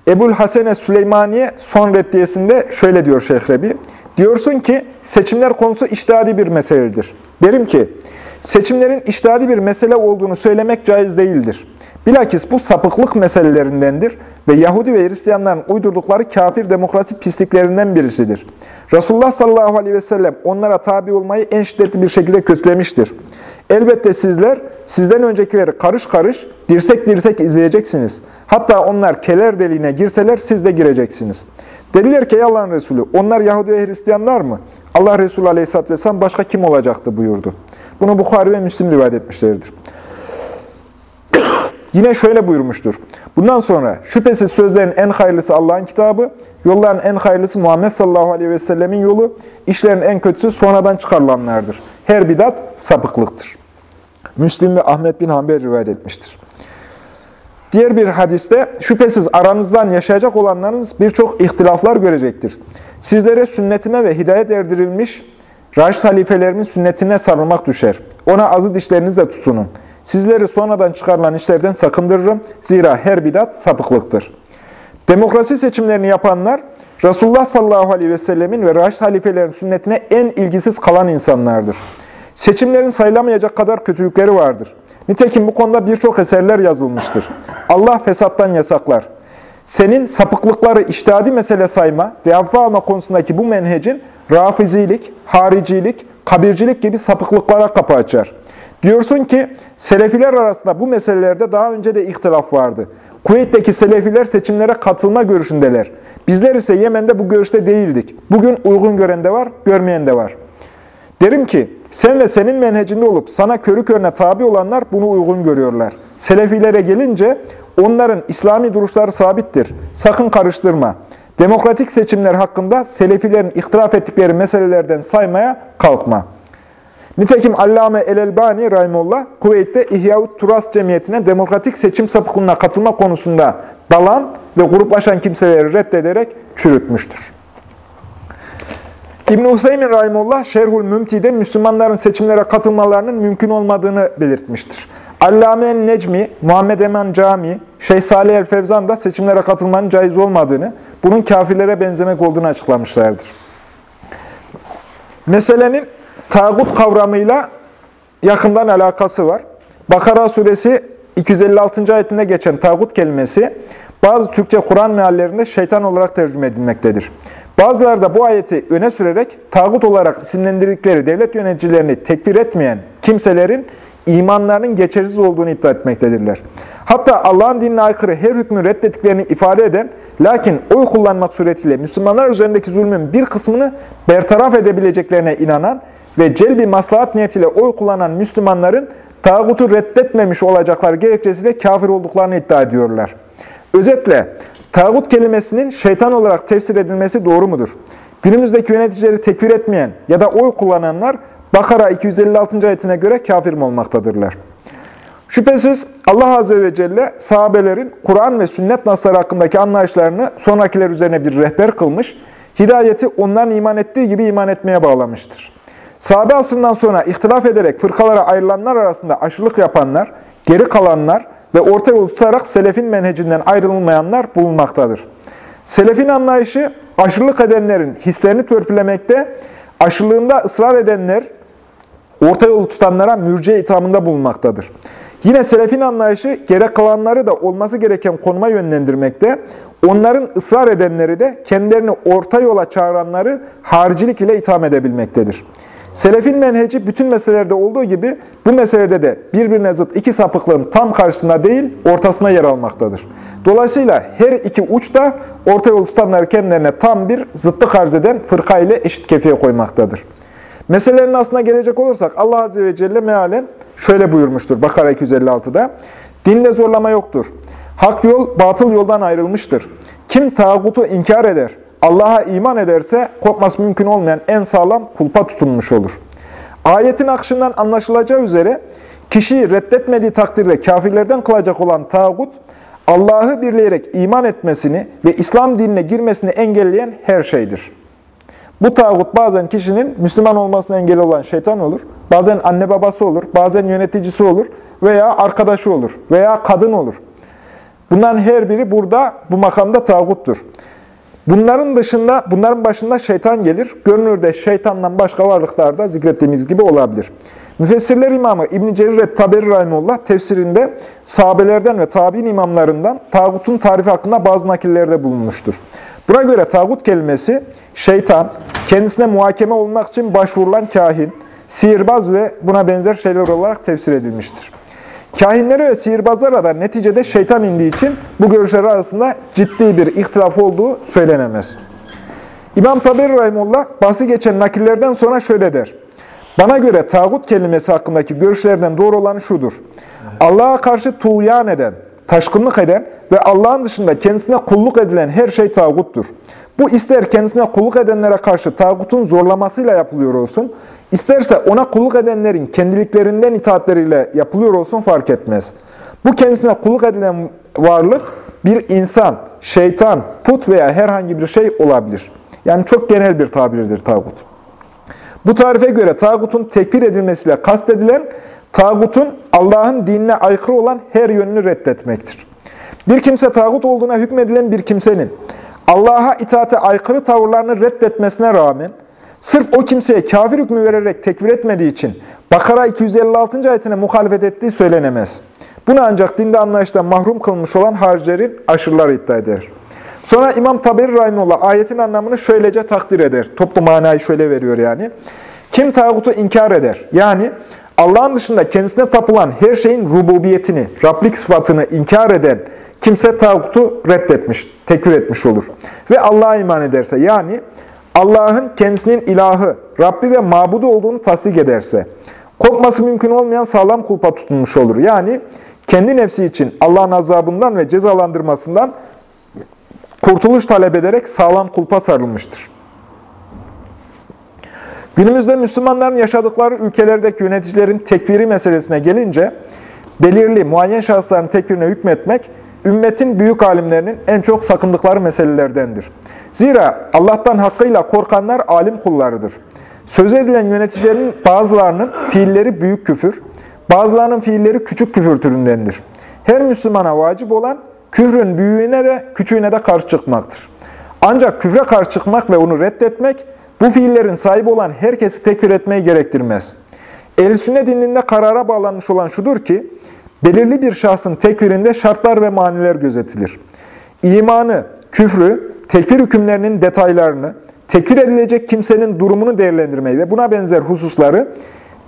Ebul Hasene Süleymaniye son reddiyesinde şöyle diyor Şeyh Rebi. Diyorsun ki seçimler konusu iştihadi bir meseledir. Derim ki seçimlerin iştihadi bir mesele olduğunu söylemek caiz değildir. Bilakis bu sapıklık meselelerindendir ve Yahudi ve Hristiyanların uydurdukları kafir demokrasi pisliklerinden birisidir. Resulullah sallallahu aleyhi ve sellem onlara tabi olmayı en şiddetli bir şekilde kötülemiştir. Elbette sizler sizden öncekileri karış karış, dirsek dirsek izleyeceksiniz. Hatta onlar keler deliğine girseler siz de gireceksiniz. Dediler ki Allah'ın Resulü, onlar Yahudi ve Hristiyanlar mı? Allah Resulü Aleyhisselatü Vesselam başka kim olacaktı buyurdu. Bunu Bukhari ve Müslim rivayet etmişlerdir. Yine şöyle buyurmuştur. Bundan sonra şüphesiz sözlerin en hayırlısı Allah'ın kitabı, yolların en hayırlısı Muhammed sallallahu aleyhi ve sellemin yolu, işlerin en kötüsü sonradan çıkarılanlardır. Her bidat sapıklıktır. Müslim ve Ahmet bin Hanbel rivayet etmiştir. Diğer bir hadiste, şüphesiz aranızdan yaşayacak olanlarınız birçok ihtilaflar görecektir. Sizlere sünnetime ve hidayet erdirilmiş Raşid halifelerimin sünnetine sarılmak düşer. Ona azı dişlerinizle tutunun. Sizleri sonradan çıkarılan işlerden sakındırırım. Zira her bidat sapıklıktır. Demokrasi seçimlerini yapanlar, Resulullah sallallahu aleyhi ve sellemin ve Raşid halifelerin sünnetine en ilgisiz kalan insanlardır. Seçimlerin sayılamayacak kadar kötülükleri vardır. Nitekim bu konuda birçok eserler yazılmıştır. Allah fesattan yasaklar. Senin sapıklıkları iştihadi mesele sayma ve affa alma konusundaki bu menhecin rafizilik, haricilik, kabircilik gibi sapıklıklara kapı açar. Diyorsun ki Selefiler arasında bu meselelerde daha önce de ihtilaf vardı. Kuveyt'teki Selefiler seçimlere katılma görüşündeler. Bizler ise Yemen'de bu görüşte değildik. Bugün uygun gören de var, görmeyen de var. Derim ki sen ve senin menhecinde olup sana körü körüne tabi olanlar bunu uygun görüyorlar. Selefilere gelince onların İslami duruşları sabittir. Sakın karıştırma. Demokratik seçimler hakkında Selefilerin ihtilaf ettikleri meselelerden saymaya kalkma. Nitekim Allame El-Elbani Rahimullah, Kuveyt'te İhya-ut Turas Cemiyeti'ne demokratik seçim sapıklığına katılma konusunda dalan ve gruplaşan kimseleri reddederek çürütmüştür. İbn-i Hüseyin Rahimullah, Şerhul Mümti'de Müslümanların seçimlere katılmalarının mümkün olmadığını belirtmiştir. Allame Necmi, Muhammed Eman Cami, Şeyh Salih El-Fevzan da seçimlere katılmanın caiz olmadığını, bunun kafirlere benzemek olduğunu açıklamışlardır. Meselenin tağut kavramıyla yakından alakası var. Bakara suresi 256. ayetinde geçen tağut kelimesi bazı Türkçe Kur'an meallerinde şeytan olarak tercüme edilmektedir. Bazıları da bu ayeti öne sürerek tağut olarak isimlendirdikleri devlet yöneticilerini tekfir etmeyen kimselerin imanlarının geçersiz olduğunu iddia etmektedirler. Hatta Allah'ın dinine aykırı her hükmü reddettiklerini ifade eden, lakin oy kullanmak suretiyle Müslümanlar üzerindeki zulmün bir kısmını bertaraf edebileceklerine inanan ve celbi maslahat niyetiyle oy kullanan Müslümanların tağutu reddetmemiş olacaklar gerekçesiyle kafir olduklarını iddia ediyorlar. Özetle, tağut kelimesinin şeytan olarak tefsir edilmesi doğru mudur? Günümüzdeki yöneticileri tekfir etmeyen ya da oy kullananlar Bakara 256. ayetine göre kafir mi olmaktadırlar? Şüphesiz Allah Azze ve Celle sahabelerin Kur'an ve sünnet nasları hakkındaki anlayışlarını sonrakiler üzerine bir rehber kılmış, hidayeti onların iman ettiği gibi iman etmeye bağlamıştır. Sahabe asrından sonra ihtilaf ederek fırkalara ayrılanlar arasında aşırılık yapanlar, geri kalanlar ve orta yolu tutarak selefin menhecinden ayrılmayanlar bulunmaktadır. Selefin anlayışı aşırılık edenlerin hislerini törpülemekte, aşırılığında ısrar edenler, orta yolu tutanlara mürciye ithamında bulunmaktadır. Yine selefin anlayışı gerek kalanları da olması gereken konuma yönlendirmekte, onların ısrar edenleri de kendilerini orta yola çağıranları haricilik ile itham edebilmektedir. Selefin menheci bütün meselelerde olduğu gibi bu meselede de birbirine zıt iki sapıklığın tam karşısında değil, ortasına yer almaktadır. Dolayısıyla her iki uç da orta yol tutanları kendilerine tam bir zıtlık arz eden fırka ile eşit kefeye koymaktadır. Meselelerin aslına gelecek olursak Allah Azze ve Celle mealen şöyle buyurmuştur Bakara 256'da. Dinde zorlama yoktur. Hak yol batıl yoldan ayrılmıştır. Kim tağutu inkar eder, Allah'a iman ederse kopması mümkün olmayan en sağlam kulpa tutunmuş olur. Ayetin akışından anlaşılacağı üzere kişiyi reddetmediği takdirde kafirlerden kılacak olan tağut, Allah'ı birleyerek iman etmesini ve İslam dinine girmesini engelleyen her şeydir. Bu tağut bazen kişinin Müslüman olmasına engel olan şeytan olur, bazen anne babası olur, bazen yöneticisi olur veya arkadaşı olur veya kadın olur. Bunların her biri burada bu makamda tağuttur. Bunların dışında, bunların başında şeytan gelir. Görünürde şeytandan başka varlıklar da zikrettiğimiz gibi olabilir. Müfessirler imamı İbn-i Cerir et-Taberi Rahimullah tefsirinde sahabelerden ve tabi'in imamlarından tağutun tarifi hakkında bazı nakillerde bulunmuştur. Buna göre tağut kelimesi şeytan, kendisine muhakeme olmak için başvurulan kahin, sihirbaz ve buna benzer şeyler olarak tefsir edilmiştir. Kahinlere ve sihirbazlara da neticede şeytan indiği için bu görüşler arasında ciddi bir ihtilaf olduğu söylenemez. İmam Taberi Rahimullah bahsi geçen nakillerden sonra şöyle der. Bana göre tağut kelimesi hakkındaki görüşlerden doğru olanı şudur. Allah'a karşı tuğyan eden, taşkınlık eden ve Allah'ın dışında kendisine kulluk edilen her şey tağuttur. Bu ister kendisine kulluk edenlere karşı tağutun zorlamasıyla yapılıyor olsun, isterse ona kulluk edenlerin kendiliklerinden itaatleriyle yapılıyor olsun fark etmez. Bu kendisine kulluk edilen varlık bir insan, şeytan, put veya herhangi bir şey olabilir. Yani çok genel bir tabirdir tağut. Bu tarife göre tağutun tekfir edilmesiyle kastedilen, tağutun Allah'ın dinine aykırı olan her yönünü reddetmektir. Bir kimse tağut olduğuna hükmedilen bir kimsenin Allah'a itaate aykırı tavırlarını reddetmesine rağmen, sırf o kimseye kafir hükmü vererek tekfir etmediği için Bakara 256. ayetine muhalefet ettiği söylenemez. Bunu ancak dinde anlayıştan mahrum kılmış olan haricilerin aşırıları iddia eder. Sonra İmam Taberi Rahimullah ayetin anlamını şöylece takdir eder. Toplu manayı şöyle veriyor yani. Kim tağutu inkar eder? Yani Allah'ın dışında kendisine tapılan her şeyin rububiyetini, Rablik sıfatını inkar eden kimse tağutu reddetmiş, tekfir etmiş olur. Ve Allah'a iman ederse yani Allah'ın kendisinin ilahı, Rabbi ve mabudu olduğunu tasdik ederse, kopması mümkün olmayan sağlam kulpa tutulmuş olur. Yani kendi nefsi için Allah'ın azabından ve cezalandırmasından kurtuluş talep ederek sağlam kulpa sarılmıştır. Günümüzde Müslümanların yaşadıkları ülkelerdeki yöneticilerin tekfiri meselesine gelince, belirli, muayyen şahısların tekfirine hükmetmek, ümmetin büyük alimlerinin en çok sakındıkları meselelerdendir. Zira Allah'tan hakkıyla korkanlar alim kullarıdır. Söz edilen yöneticilerin bazılarının fiilleri büyük küfür, bazılarının fiilleri küçük küfür türündendir. Her Müslümana vacip olan küfrün büyüğüne de küçüğüne de karşı çıkmaktır. Ancak küfre karşı çıkmak ve onu reddetmek, bu fiillerin sahibi olan herkesi tekfir etmeyi gerektirmez. Sünnet dininde karara bağlanmış olan şudur ki, belirli bir şahsın tekfirinde şartlar ve maniler gözetilir. İmanı, küfrü, tekfir hükümlerinin detaylarını, tekfir edilecek kimsenin durumunu değerlendirmeyi ve buna benzer hususları,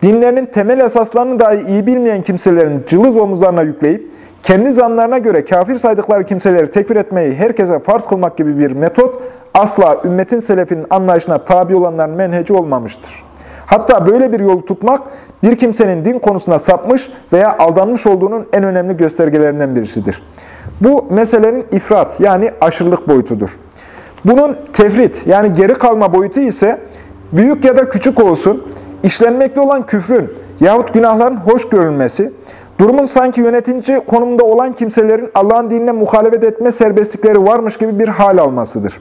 dinlerinin temel esaslarını dahi iyi bilmeyen kimselerin cılız omuzlarına yükleyip, kendi zanlarına göre kafir saydıkları kimseleri tekfir etmeyi herkese farz kılmak gibi bir metot, asla ümmetin selefinin anlayışına tabi olanların menheci olmamıştır. Hatta böyle bir yolu tutmak, bir kimsenin din konusuna sapmış veya aldanmış olduğunun en önemli göstergelerinden birisidir. Bu meselenin ifrat yani aşırılık boyutudur. Bunun tefrit yani geri kalma boyutu ise büyük ya da küçük olsun işlenmekte olan küfrün yahut günahların hoş görülmesi, durumun sanki yönetici konumunda olan kimselerin Allah'ın dinine muhalefet etme serbestlikleri varmış gibi bir hal almasıdır.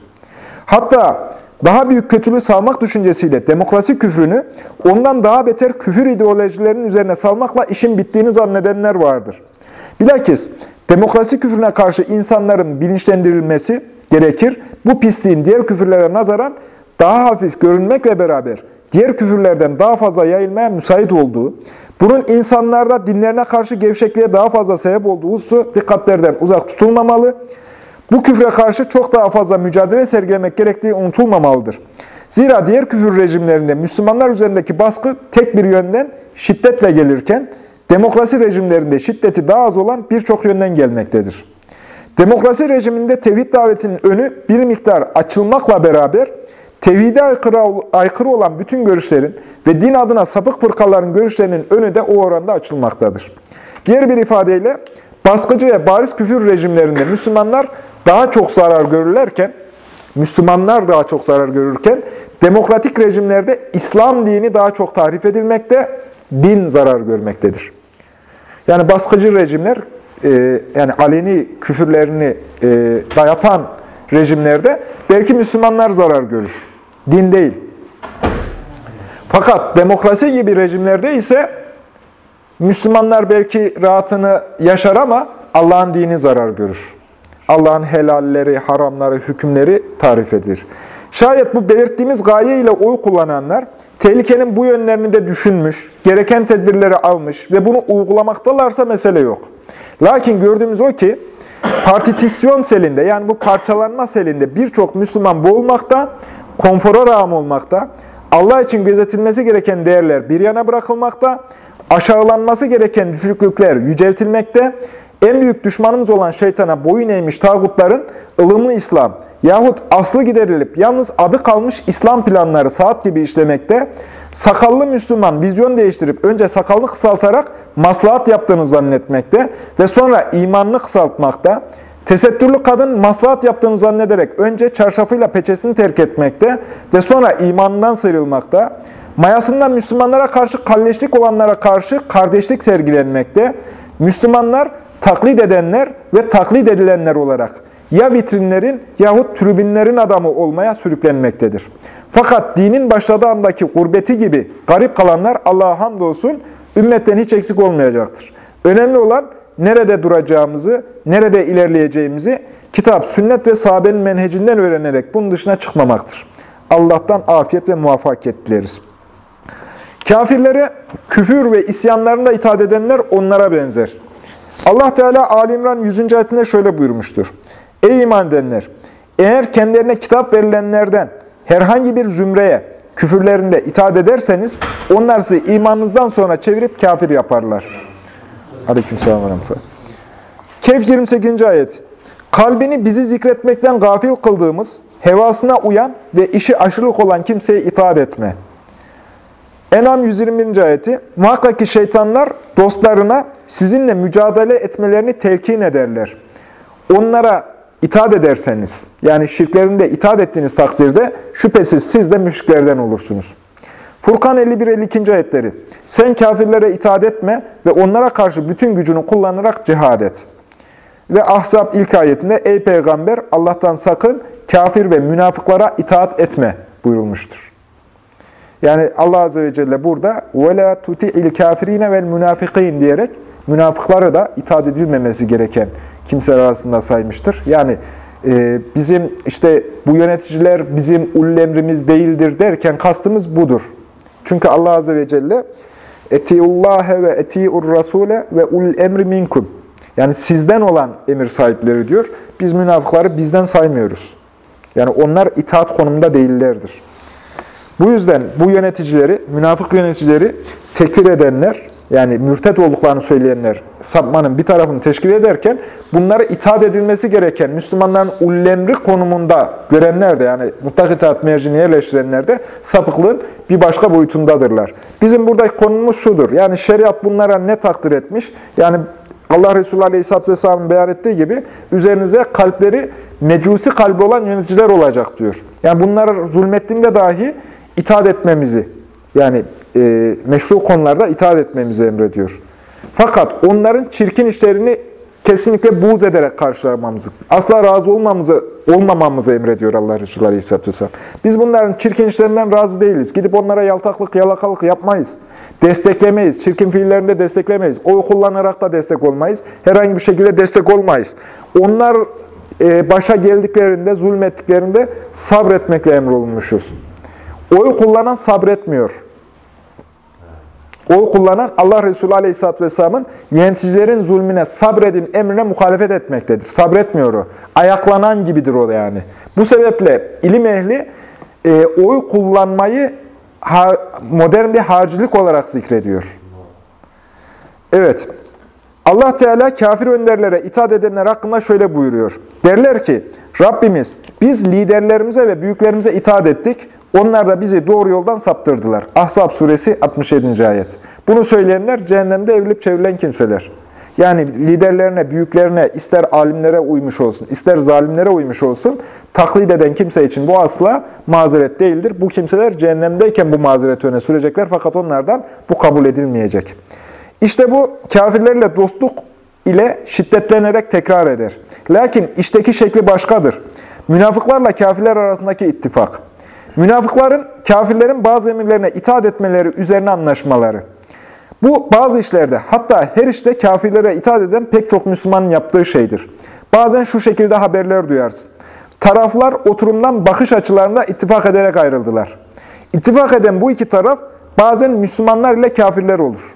Hatta daha büyük kötülüğü salmak düşüncesiyle demokrasi küfrünü ondan daha beter küfür ideolojilerinin üzerine salmakla işin bittiğini zannedenler vardır. Bilakis demokrasi küfrüne karşı insanların bilinçlendirilmesi gerekir. Bu pisliğin diğer küfürlere nazaran daha hafif görünmekle beraber diğer küfürlerden daha fazla yayılmaya müsait olduğu, bunun insanlarda dinlerine karşı gevşekliğe daha fazla sebep olduğu hususu dikkatlerden uzak tutulmamalı. Bu küfre karşı çok daha fazla mücadele sergilemek gerektiği unutulmamalıdır. Zira diğer küfür rejimlerinde Müslümanlar üzerindeki baskı tek bir yönden şiddetle gelirken, demokrasi rejimlerinde şiddeti daha az olan birçok yönden gelmektedir. Demokrasi rejiminde tevhid davetinin önü bir miktar açılmakla beraber, tevhide aykırı, olan bütün görüşlerin ve din adına sapık fırkaların görüşlerinin önü de o oranda açılmaktadır. Diğer bir ifadeyle, baskıcı ve bariz küfür rejimlerinde Müslümanlar daha çok zarar görürlerken, Müslümanlar daha çok zarar görürken, demokratik rejimlerde İslam dini daha çok tarif edilmekte, din zarar görmektedir. Yani baskıcı rejimler, e, yani aleni küfürlerini e, dayatan rejimlerde belki Müslümanlar zarar görür, din değil. Fakat demokrasi gibi rejimlerde ise Müslümanlar belki rahatını yaşar ama Allah'ın dini zarar görür. Allah'ın helalleri, haramları, hükümleri tarif edilir. Şayet bu belirttiğimiz gaye ile oy kullananlar, tehlikenin bu yönlerini de düşünmüş, gereken tedbirleri almış ve bunu uygulamaktalarsa mesele yok. Lakin gördüğümüz o ki, partitisyon selinde yani bu parçalanma selinde birçok Müslüman boğulmakta, konfora rağm olmakta, Allah için gözetilmesi gereken değerler bir yana bırakılmakta, aşağılanması gereken düşüklükler yüceltilmekte, en büyük düşmanımız olan şeytana boyun eğmiş tağutların ılımlı İslam yahut aslı giderilip yalnız adı kalmış İslam planları saat gibi işlemekte, sakallı Müslüman vizyon değiştirip önce sakalını kısaltarak maslahat yaptığını zannetmekte ve sonra imanını kısaltmakta, tesettürlü kadın maslahat yaptığını zannederek önce çarşafıyla peçesini terk etmekte ve sonra imanından sıyrılmakta, mayasından Müslümanlara karşı kalleşlik olanlara karşı kardeşlik sergilenmekte, Müslümanlar taklit edenler ve taklit edilenler olarak ya vitrinlerin yahut tribünlerin adamı olmaya sürüklenmektedir. Fakat dinin başladığı andaki gurbeti gibi garip kalanlar Allah'a hamdolsun ümmetten hiç eksik olmayacaktır. Önemli olan nerede duracağımızı, nerede ilerleyeceğimizi kitap, sünnet ve sahabenin menhecinden öğrenerek bunun dışına çıkmamaktır. Allah'tan afiyet ve muvaffakiyet dileriz. Kafirlere küfür ve isyanlarında itaat edenler onlara benzer. Allah Teala Ali İmran 100. ayetinde şöyle buyurmuştur. Ey iman edenler! Eğer kendilerine kitap verilenlerden herhangi bir zümreye küfürlerinde itaat ederseniz onlar sizi imanınızdan sonra çevirip kafir yaparlar. Aleykümselam ve rahmetullah. Kehf 28. ayet. Kalbini bizi zikretmekten gafil kıldığımız, hevasına uyan ve işi aşırılık olan kimseye itaat etme. Enam 121. ayeti. Muhakkak ki şeytanlar dostlarına sizinle mücadele etmelerini telkin ederler. Onlara itaat ederseniz, yani şirklerinde itaat ettiğiniz takdirde şüphesiz siz de müşriklerden olursunuz. Furkan 51-52. ayetleri. Sen kafirlere itaat etme ve onlara karşı bütün gücünü kullanarak cihad et. Ve Ahzab ilk ayetinde ey peygamber Allah'tan sakın kafir ve münafıklara itaat etme buyurulmuştur. Yani Allah Azze ve Celle burada وَلَا تُتِعِ الْكَافِر۪ينَ وَالْمُنَافِق۪ينَ diyerek münafıklara da itaat edilmemesi gereken kimseler arasında saymıştır. Yani e, bizim işte bu yöneticiler bizim ulul emrimiz değildir derken kastımız budur. Çünkü Allah Azze ve Celle etiullâhe ve etiur rasule ve ulul emri minkum. Yani sizden olan emir sahipleri diyor. Biz münafıkları bizden saymıyoruz. Yani onlar itaat konumunda değillerdir. Bu yüzden bu yöneticileri, münafık yöneticileri tekfir edenler, yani mürtet olduklarını söyleyenler, sapmanın bir tarafını teşkil ederken bunlara itaat edilmesi gereken Müslümanların ullemri konumunda görenler de yani mutlak itaat mercini yerleştirenler de sapıklığın bir başka boyutundadırlar. Bizim buradaki konumuz şudur. Yani şeriat bunlara ne takdir etmiş? Yani Allah Resulü Aleyhisselatü Vesselam'ın beyan ettiği gibi üzerinize kalpleri mecusi kalbi olan yöneticiler olacak diyor. Yani bunlara zulmettiğinde dahi itaat etmemizi, yani e, meşru konularda itaat etmemizi emrediyor. Fakat onların çirkin işlerini kesinlikle buğz ederek karşılamamızı, asla razı olmamızı, olmamamızı emrediyor Allah Resulü Aleyhisselatü Vesselam. Biz bunların çirkin işlerinden razı değiliz. Gidip onlara yaltaklık, yalakalık yapmayız. Desteklemeyiz. Çirkin fiillerinde desteklemeyiz. Oy kullanarak da destek olmayız. Herhangi bir şekilde destek olmayız. Onlar e, başa geldiklerinde, zulmettiklerinde sabretmekle emrolunmuşuz. Oy kullanan sabretmiyor. Oy kullanan Allah Resulü Aleyhisselatü Vesselam'ın yöneticilerin zulmüne sabredin emrine muhalefet etmektedir. Sabretmiyor o. Ayaklanan gibidir o yani. Bu sebeple ilim ehli e, oy kullanmayı modern bir harcılık olarak zikrediyor. Evet. Allah Teala kafir önderlere itaat edenler hakkında şöyle buyuruyor. Derler ki, Rabbimiz biz liderlerimize ve büyüklerimize itaat ettik. Onlar da bizi doğru yoldan saptırdılar. Ahzab suresi 67. ayet. Bunu söyleyenler cehennemde evrilip çevrilen kimseler. Yani liderlerine, büyüklerine, ister alimlere uymuş olsun, ister zalimlere uymuş olsun, taklit eden kimse için bu asla mazeret değildir. Bu kimseler cehennemdeyken bu mazereti öne sürecekler fakat onlardan bu kabul edilmeyecek. İşte bu kafirlerle dostluk ile şiddetlenerek tekrar eder. Lakin işteki şekli başkadır. Münafıklarla kafirler arasındaki ittifak. Münafıkların, kafirlerin bazı emirlerine itaat etmeleri üzerine anlaşmaları. Bu bazı işlerde, hatta her işte kafirlere itaat eden pek çok Müslümanın yaptığı şeydir. Bazen şu şekilde haberler duyarsın. Taraflar oturumdan bakış açılarında ittifak ederek ayrıldılar. İttifak eden bu iki taraf bazen Müslümanlar ile kafirler olur.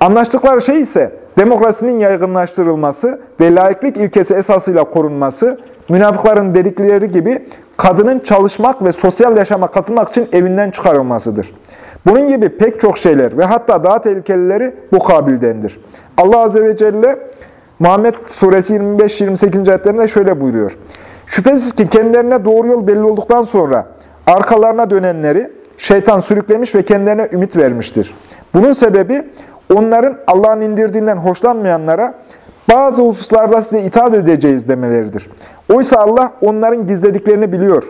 Anlaştıkları şey ise demokrasinin yaygınlaştırılması ve laiklik ilkesi esasıyla korunması, münafıkların dedikleri gibi kadının çalışmak ve sosyal yaşama katılmak için evinden çıkarılmasıdır. Bunun gibi pek çok şeyler ve hatta daha tehlikelileri bu kabildendir. Allah Azze ve Celle Muhammed Suresi 25-28. ayetlerinde şöyle buyuruyor. Şüphesiz ki kendilerine doğru yol belli olduktan sonra arkalarına dönenleri şeytan sürüklemiş ve kendilerine ümit vermiştir. Bunun sebebi onların Allah'ın indirdiğinden hoşlanmayanlara bazı hususlarda size itaat edeceğiz demeleridir. Oysa Allah onların gizlediklerini biliyor.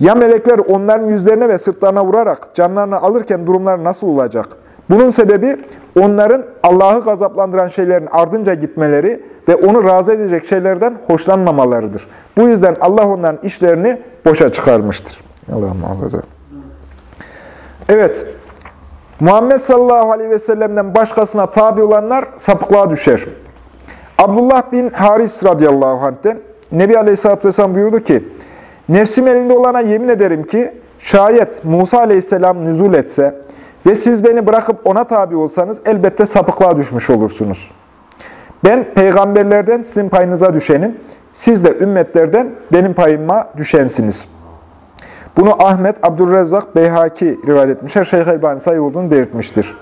Ya melekler onların yüzlerine ve sırtlarına vurarak canlarını alırken durumlar nasıl olacak? Bunun sebebi onların Allah'ı gazaplandıran şeylerin ardınca gitmeleri ve onu razı edecek şeylerden hoşlanmamalarıdır. Bu yüzden Allah onların işlerini boşa çıkarmıştır. Allah muhafaza. Evet, Muhammed sallallahu aleyhi ve sellem'den başkasına tabi olanlar sapıklığa düşer. Abdullah bin Haris radıyallahu anh'ten Nebi aleyhisselatü vesselam buyurdu ki, Nefsim elinde olana yemin ederim ki, şayet Musa aleyhisselam nüzul etse ve siz beni bırakıp ona tabi olsanız elbette sapıklığa düşmüş olursunuz. Ben peygamberlerden sizin payınıza düşenim, siz de ümmetlerden benim payıma düşensiniz. Bunu Ahmet, Abdurrezzak, Beyhaki rivayet etmişler. Şeyh Elbani sayı olduğunu belirtmiştir.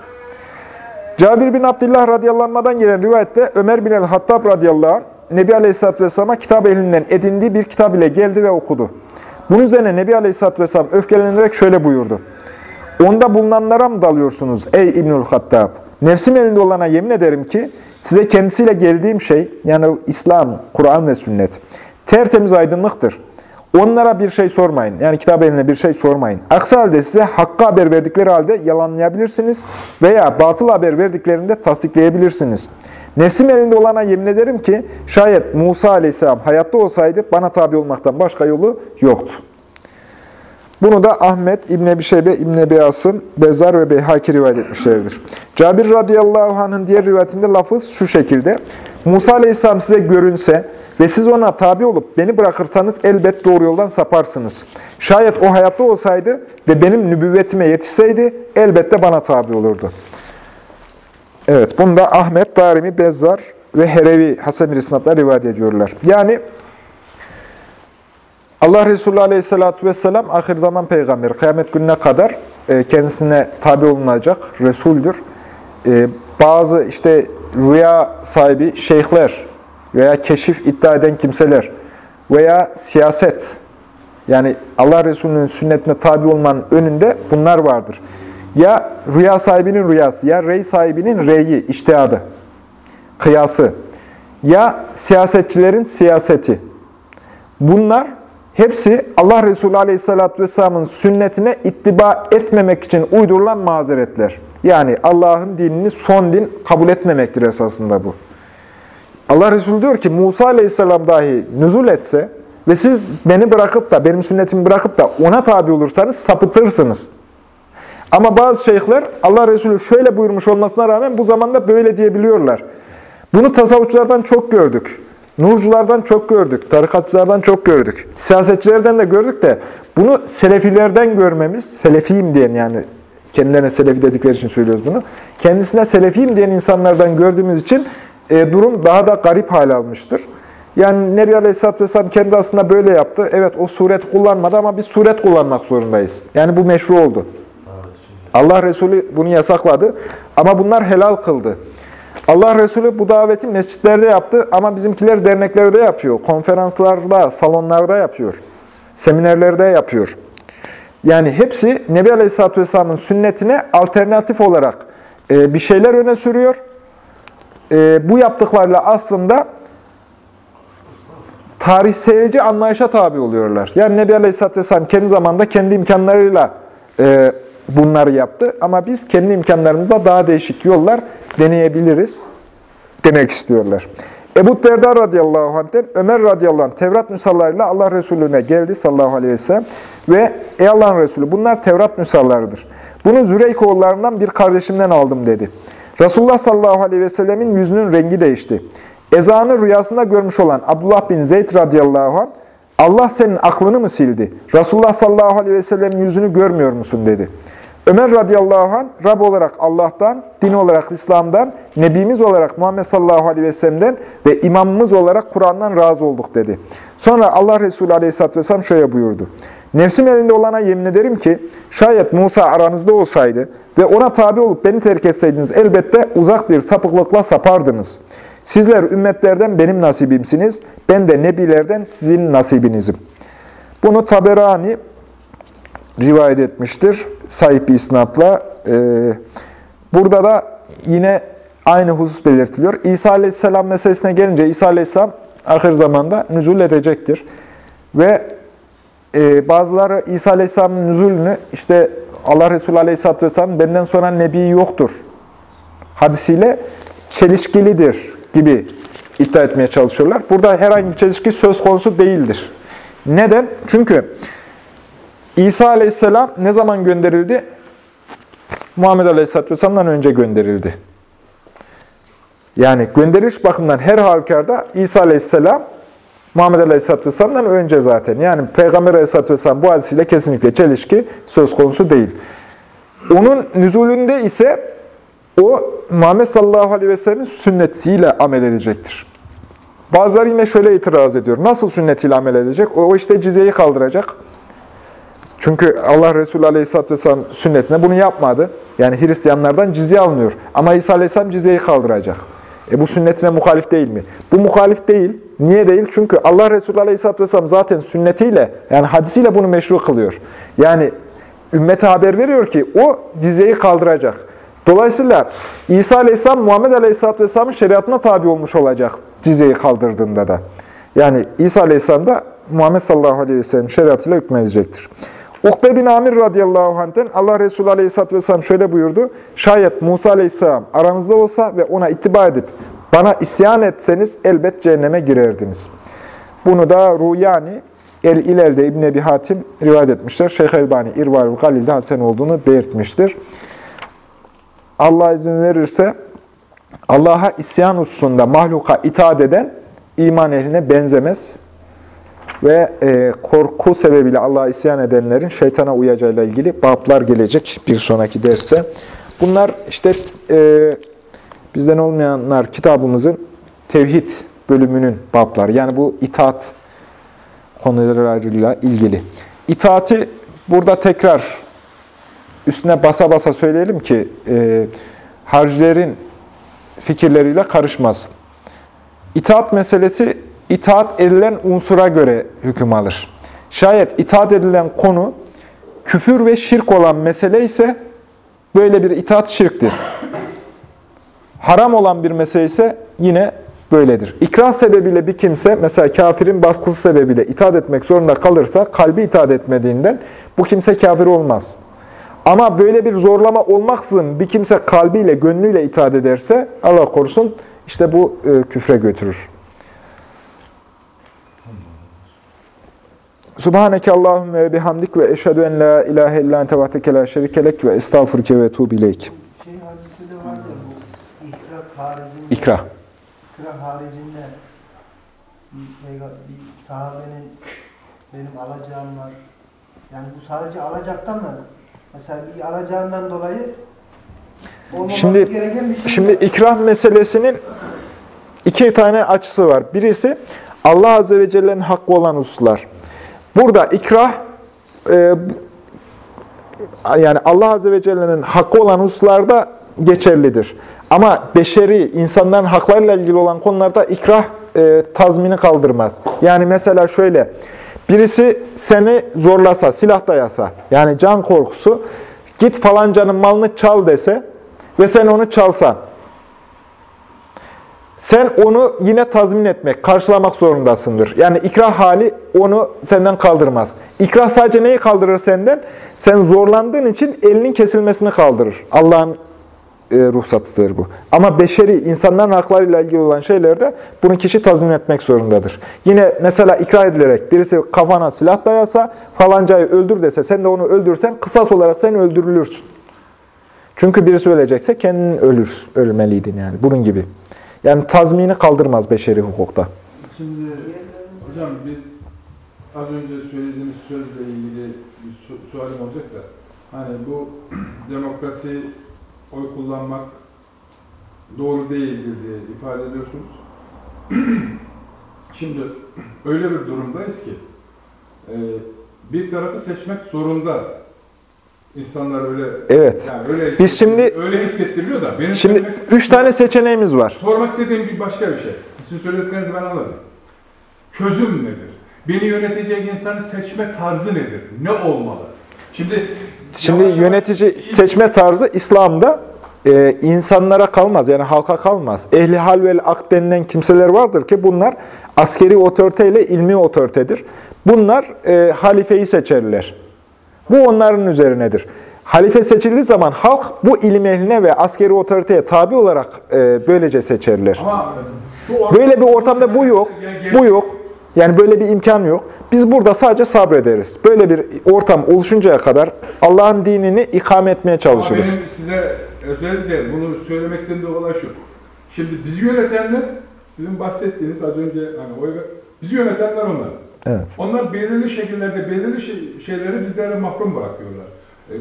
Cabir bin Abdullah radıyallahu gelen rivayette Ömer bin el-Hattab radıyallahu anh, Nebi Aleyhisselatü Vesselam'a kitap elinden edindiği bir kitap ile geldi ve okudu. Bunun üzerine Nebi Aleyhisselatü Vesselam öfkelenerek şöyle buyurdu. Onda bulunanlara mı dalıyorsunuz ey İbnül Hattab? Nefsim elinde olana yemin ederim ki size kendisiyle geldiğim şey, yani İslam, Kur'an ve sünnet, tertemiz aydınlıktır. Onlara bir şey sormayın. Yani kitap eline bir şey sormayın. Aksi halde size hakkı haber verdikleri halde yalanlayabilirsiniz veya batıl haber verdiklerinde tasdikleyebilirsiniz. Nefsim elinde olana yemin ederim ki şayet Musa aleyhisselam hayatta olsaydı bana tabi olmaktan başka yolu yoktu. Bunu da Ahmet, İbn Ebi Şeybe, İbn Ebi Asım, Bezar ve Beyhaki rivayet etmişlerdir. Cabir radıyallahu anh'ın diğer rivayetinde lafız şu şekilde. Musa aleyhisselam size görünse ve siz ona tabi olup beni bırakırsanız elbet doğru yoldan saparsınız. Şayet o hayatta olsaydı ve benim nübüvvetime yetişseydi elbette bana tabi olurdu. Evet, bunda Ahmet, Darimi, Bezzar ve Herevi Hasan bir rivayet ediyorlar. Yani Allah Resulü Aleyhisselatü Vesselam ahir zaman peygamberi. Kıyamet gününe kadar e, kendisine tabi olunacak Resul'dür. E, bazı işte rüya sahibi şeyhler veya keşif iddia eden kimseler veya siyaset yani Allah Resulü'nün sünnetine tabi olmanın önünde bunlar vardır. Ya rüya sahibinin rüyası, ya rey sahibinin reyi, iştihadı, kıyası, ya siyasetçilerin siyaseti. Bunlar hepsi Allah Resulü Aleyhisselatü Vesselam'ın sünnetine ittiba etmemek için uydurulan mazeretler. Yani Allah'ın dinini son din kabul etmemektir esasında bu. Allah Resulü diyor ki Musa Aleyhisselam dahi nüzul etse ve siz beni bırakıp da, benim sünnetimi bırakıp da ona tabi olursanız sapıtırsınız. Ama bazı şeyhler Allah Resulü şöyle buyurmuş olmasına rağmen bu zamanda böyle diyebiliyorlar. Bunu tasavvufçulardan çok gördük. Nurculardan çok gördük. Tarikatçılardan çok gördük. Siyasetçilerden de gördük de bunu selefilerden görmemiz, selefiyim diyen yani kendilerine selefi dedikleri için söylüyoruz bunu. Kendisine selefiyim diyen insanlardan gördüğümüz için e, durum daha da garip hale almıştır. Yani Nebi Aleyhisselatü Vesselam kendi aslında böyle yaptı. Evet o suret kullanmadı ama biz suret kullanmak zorundayız. Yani bu meşru oldu. Allah Resulü bunu yasakladı ama bunlar helal kıldı. Allah Resulü bu daveti mescitlerde yaptı ama bizimkiler derneklerde yapıyor. Konferanslarda, salonlarda yapıyor. Seminerlerde yapıyor. Yani hepsi Nebi Aleyhisselatü Vesselam'ın sünnetine alternatif olarak e, bir şeyler öne sürüyor. E, bu yaptıklarıyla aslında tarihselci anlayışa tabi oluyorlar. Yani Nebi Aleyhisselatü Vesselam kendi zamanda kendi imkanlarıyla e, bunları yaptı. Ama biz kendi imkanlarımızda daha değişik yollar deneyebiliriz demek istiyorlar. Ebu Derda radıyallahu anh'ten Ömer radıyallahu anh Tevrat müsallarıyla Allah Resulüne geldi sallallahu aleyhi ve sellem ve ey Allah'ın Resulü bunlar Tevrat müsallarıdır. Bunu Züreyk oğullarından bir kardeşimden aldım dedi. Resulullah sallallahu aleyhi ve sellemin yüzünün rengi değişti. Ezanı rüyasında görmüş olan Abdullah bin Zeyd radıyallahu anh Allah senin aklını mı sildi? Resulullah sallallahu aleyhi ve sellemin yüzünü görmüyor musun dedi. Ömer radıyallahu anh Rab olarak Allah'tan, din olarak İslam'dan, Nebimiz olarak Muhammed sallallahu aleyhi ve sellem'den ve imamımız olarak Kur'an'dan razı olduk dedi. Sonra Allah Resulü aleyhisselatü vesselam şöyle buyurdu. Nefsim elinde olana yemin ederim ki şayet Musa aranızda olsaydı ve ona tabi olup beni terk etseydiniz elbette uzak bir sapıklıkla sapardınız. Sizler ümmetlerden benim nasibimsiniz, ben de nebilerden sizin nasibinizim. Bunu Taberani rivayet etmiştir. Sahip bir isnatla. Ee, burada da yine aynı husus belirtiliyor. İsa Aleyhisselam meselesine gelince İsa Aleyhisselam ahir zamanda nüzul edecektir. Ve e, bazıları İsa Aleyhisselam'ın nüzulünü işte Allah Resulü Aleyhisselatü Vesselam benden sonra nebi yoktur hadisiyle çelişkilidir gibi iddia etmeye çalışıyorlar. Burada herhangi bir çelişki söz konusu değildir. Neden? Çünkü İsa Aleyhisselam ne zaman gönderildi? Muhammed Aleyhisselatü Vesselam'dan önce gönderildi. Yani gönderiş bakımından her halükarda İsa Aleyhisselam Muhammed Aleyhisselatü Vesselam'dan önce zaten. Yani Peygamber Aleyhisselatü Vesselam bu hadisiyle kesinlikle çelişki söz konusu değil. Onun nüzulünde ise o Muhammed sallallahu aleyhi ve sellem'in sünnetiyle amel edecektir. Bazıları yine şöyle itiraz ediyor. Nasıl sünnetiyle amel edecek? O işte cizeyi kaldıracak. Çünkü Allah Resulü Aleyhisselatü Vesselam sünnetine bunu yapmadı. Yani Hristiyanlardan cizye almıyor. Ama İsa Aleyhisselam cizyeyi kaldıracak. E bu sünnetine muhalif değil mi? Bu muhalif değil. Niye değil? Çünkü Allah Resulü Aleyhisselatü Vesselam zaten sünnetiyle, yani hadisiyle bunu meşru kılıyor. Yani ümmete haber veriyor ki o cizyeyi kaldıracak. Dolayısıyla İsa Aleyhisselam Muhammed Aleyhisselatü Vesselam'ın şeriatına tabi olmuş olacak cizyeyi kaldırdığında da. Yani İsa Aleyhisselam da Muhammed sallallahu aleyhi ve sellem şeriatıyla hükmedecektir. Ukbe bin Amir radıyallahu anh'ten Allah Resulü aleyhisselatü vesselam şöyle buyurdu. Şayet Musa aleyhisselam aranızda olsa ve ona ittiba edip bana isyan etseniz elbet cehenneme girerdiniz. Bunu da Ruyani El-İlel'de İbn Ebi Hatim rivayet etmişler. Şeyh Elbani İrval Galil'de Hasen olduğunu belirtmiştir. Allah izin verirse Allah'a isyan hususunda mahluka itaat eden iman ehline benzemez. Ve e, korku sebebiyle Allah'a isyan edenlerin şeytana uyacağıyla ilgili bablar gelecek bir sonraki derste. Bunlar işte e, bizden olmayanlar kitabımızın tevhid bölümünün babları. Yani bu itaat konularıyla ilgili. İtaati burada tekrar üstüne basa basa söyleyelim ki e, harcilerin fikirleriyle karışmasın. İtaat meselesi itaat edilen unsura göre hüküm alır. Şayet itaat edilen konu küfür ve şirk olan mesele ise böyle bir itaat şirktir. Haram olan bir mesele ise yine böyledir. İkrah sebebiyle bir kimse mesela kafirin baskısı sebebiyle itaat etmek zorunda kalırsa kalbi itaat etmediğinden bu kimse kafir olmaz. Ama böyle bir zorlama olmaksızın bir kimse kalbiyle, gönlüyle itaat ederse Allah korusun işte bu e, küfre götürür. Subhaneke Allahümme ve bihamdik ve eşhedü en la ilahe illa ente vahdeke la şerikelek ve estağfurke ve etûbü ileyk. Şey hadisinde var ya bu ikrah haricinde, İkrah. ikrah haricinde bir, sahabenin benim alacağım var. Yani bu sadece alacaktan mı? Mesela bir alacağından dolayı olmaması Şimdi- gereken bir şey Şimdi yok. ikrah meselesinin iki tane açısı var. Birisi Allah Azze ve Celle'nin hakkı olan hususlar. Burada ikrah e, yani Allah Azze ve Celle'nin hakkı olan hususlarda geçerlidir. Ama beşeri, insanların haklarıyla ilgili olan konularda ikrah e, tazmini kaldırmaz. Yani mesela şöyle, birisi seni zorlasa, silah dayasa, yani can korkusu, git falancanın malını çal dese ve sen onu çalsan, sen onu yine tazmin etmek, karşılamak zorundasındır. Yani ikrah hali onu senden kaldırmaz. İkrah sadece neyi kaldırır senden? Sen zorlandığın için elinin kesilmesini kaldırır. Allah'ın e, ruhsatıdır bu. Ama beşeri, insanların haklarıyla ilgili olan şeylerde bunu kişi tazmin etmek zorundadır. Yine mesela ikrah edilerek birisi kafana silah dayasa, falancayı öldür dese, sen de onu öldürsen, kısas olarak sen öldürülürsün. Çünkü birisi ölecekse kendin ölür, ölmeliydin yani. Bunun gibi. Yani tazmini kaldırmaz beşeri hukukta. Şimdi hocam bir az önce söylediğiniz sözle ilgili bir su- sualim olacak da Hani bu demokrasi, oy kullanmak doğru değildir diye ifade ediyorsunuz. Şimdi öyle bir durumdayız ki e, bir tarafı seçmek zorunda. İnsanlar öyle Evet. yani öyle Biz şimdi- öyle hissettiriliyor da benim Şimdi söylemek- üç tane seçeneğimiz var. Sormak istediğim bir başka bir şey. Sizin söylediklerinizi ben anladım. Çözüm nedir? Beni yönetecek insanın seçme tarzı nedir? Ne olmalı? Şimdi Şimdi yavaş yavaş- yönetici seçme tarzı İslam'da e, insanlara kalmaz yani halka kalmaz. Ehli hal vel ak denilen kimseler vardır ki bunlar askeri otorite ile ilmi otoritedir. Bunlar e, halifeyi seçerler. Bu onların üzerinedir. Halife seçildiği zaman halk bu ilim ehline ve askeri otoriteye tabi olarak e, böylece seçerler. Ama ortam- Böyle bir ortamda bu yok, bu yok. Yani böyle bir imkan yok. Biz burada sadece sabrederiz. Böyle bir ortam oluşuncaya kadar Allah'ın dinini ikame etmeye Ama çalışırız. benim size özellikle bunu söylemek istediğim olay şu. Şimdi bizi yönetenler, sizin bahsettiğiniz az önce hani bizi yönetenler onlar. Evet. Onlar belirli şekillerde belirli şey- şeyleri bizlere mahrum bırakıyorlar. E,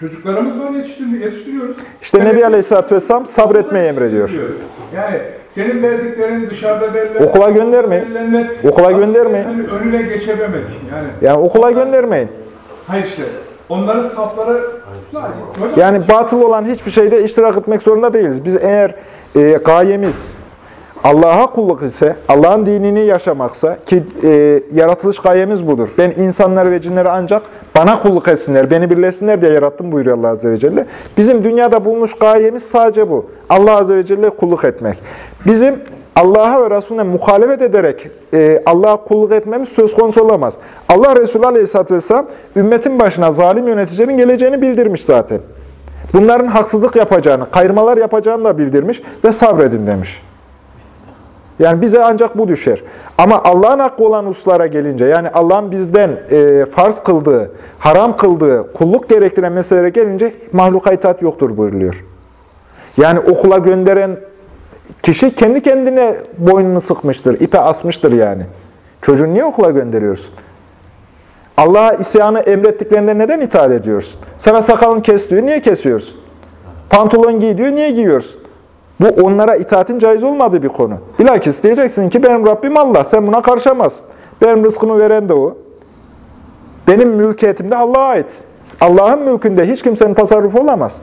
çocuklarımız var yetiştir- yetiştiriyoruz. İşte Demek Nebi Aleyhisselatü Vesselam sabretmeyi emrediyor. Yani senin verdiklerin dışarıda verilen... Okula göndermeyin. Okula göndermeyin. önüne geçememek. Yani Yani okula göndermeyin. hayır işte onların safları... Hocam, Yani batıl olan hiçbir şeyde iştirak etmek zorunda değiliz. Biz eğer e, gayemiz Allah'a kulluk ise, Allah'ın dinini yaşamaksa ki e, yaratılış gayemiz budur. Ben insanları ve cinleri ancak bana kulluk etsinler, beni birleşsinler diye yarattım buyuruyor Allah Azze ve Celle. Bizim dünyada bulmuş gayemiz sadece bu. Allah Azze ve Celle kulluk etmek. Bizim Allah'a ve Resulüne muhalefet ederek e, Allah'a kulluk etmemiz söz konusu olamaz. Allah Resulü Aleyhisselatü Vesselam ümmetin başına zalim yöneticilerin geleceğini bildirmiş zaten. Bunların haksızlık yapacağını, kayırmalar yapacağını da bildirmiş ve sabredin demiş. Yani bize ancak bu düşer. Ama Allah'ın hakkı olan hususlara gelince, yani Allah'ın bizden e, farz kıldığı, haram kıldığı, kulluk gerektiren meselelere gelince mahluka itaat yoktur buyuruluyor. Yani okula gönderen kişi kendi kendine boynunu sıkmıştır, ipe asmıştır yani. Çocuğunu niye okula gönderiyorsun? Allah'a isyanı emrettiklerinde neden itaat ediyorsun? Sana sakalını kes diyor, niye kesiyorsun? Pantolon giy diyor, niye giyiyorsun? Bu onlara itaatin caiz olmadığı bir konu. Bilakis diyeceksin ki benim Rabbim Allah, sen buna karışamazsın. Benim rızkımı veren de O. Benim mülkiyetim de Allah'a ait. Allah'ın mülkünde hiç kimsenin tasarrufu olamaz.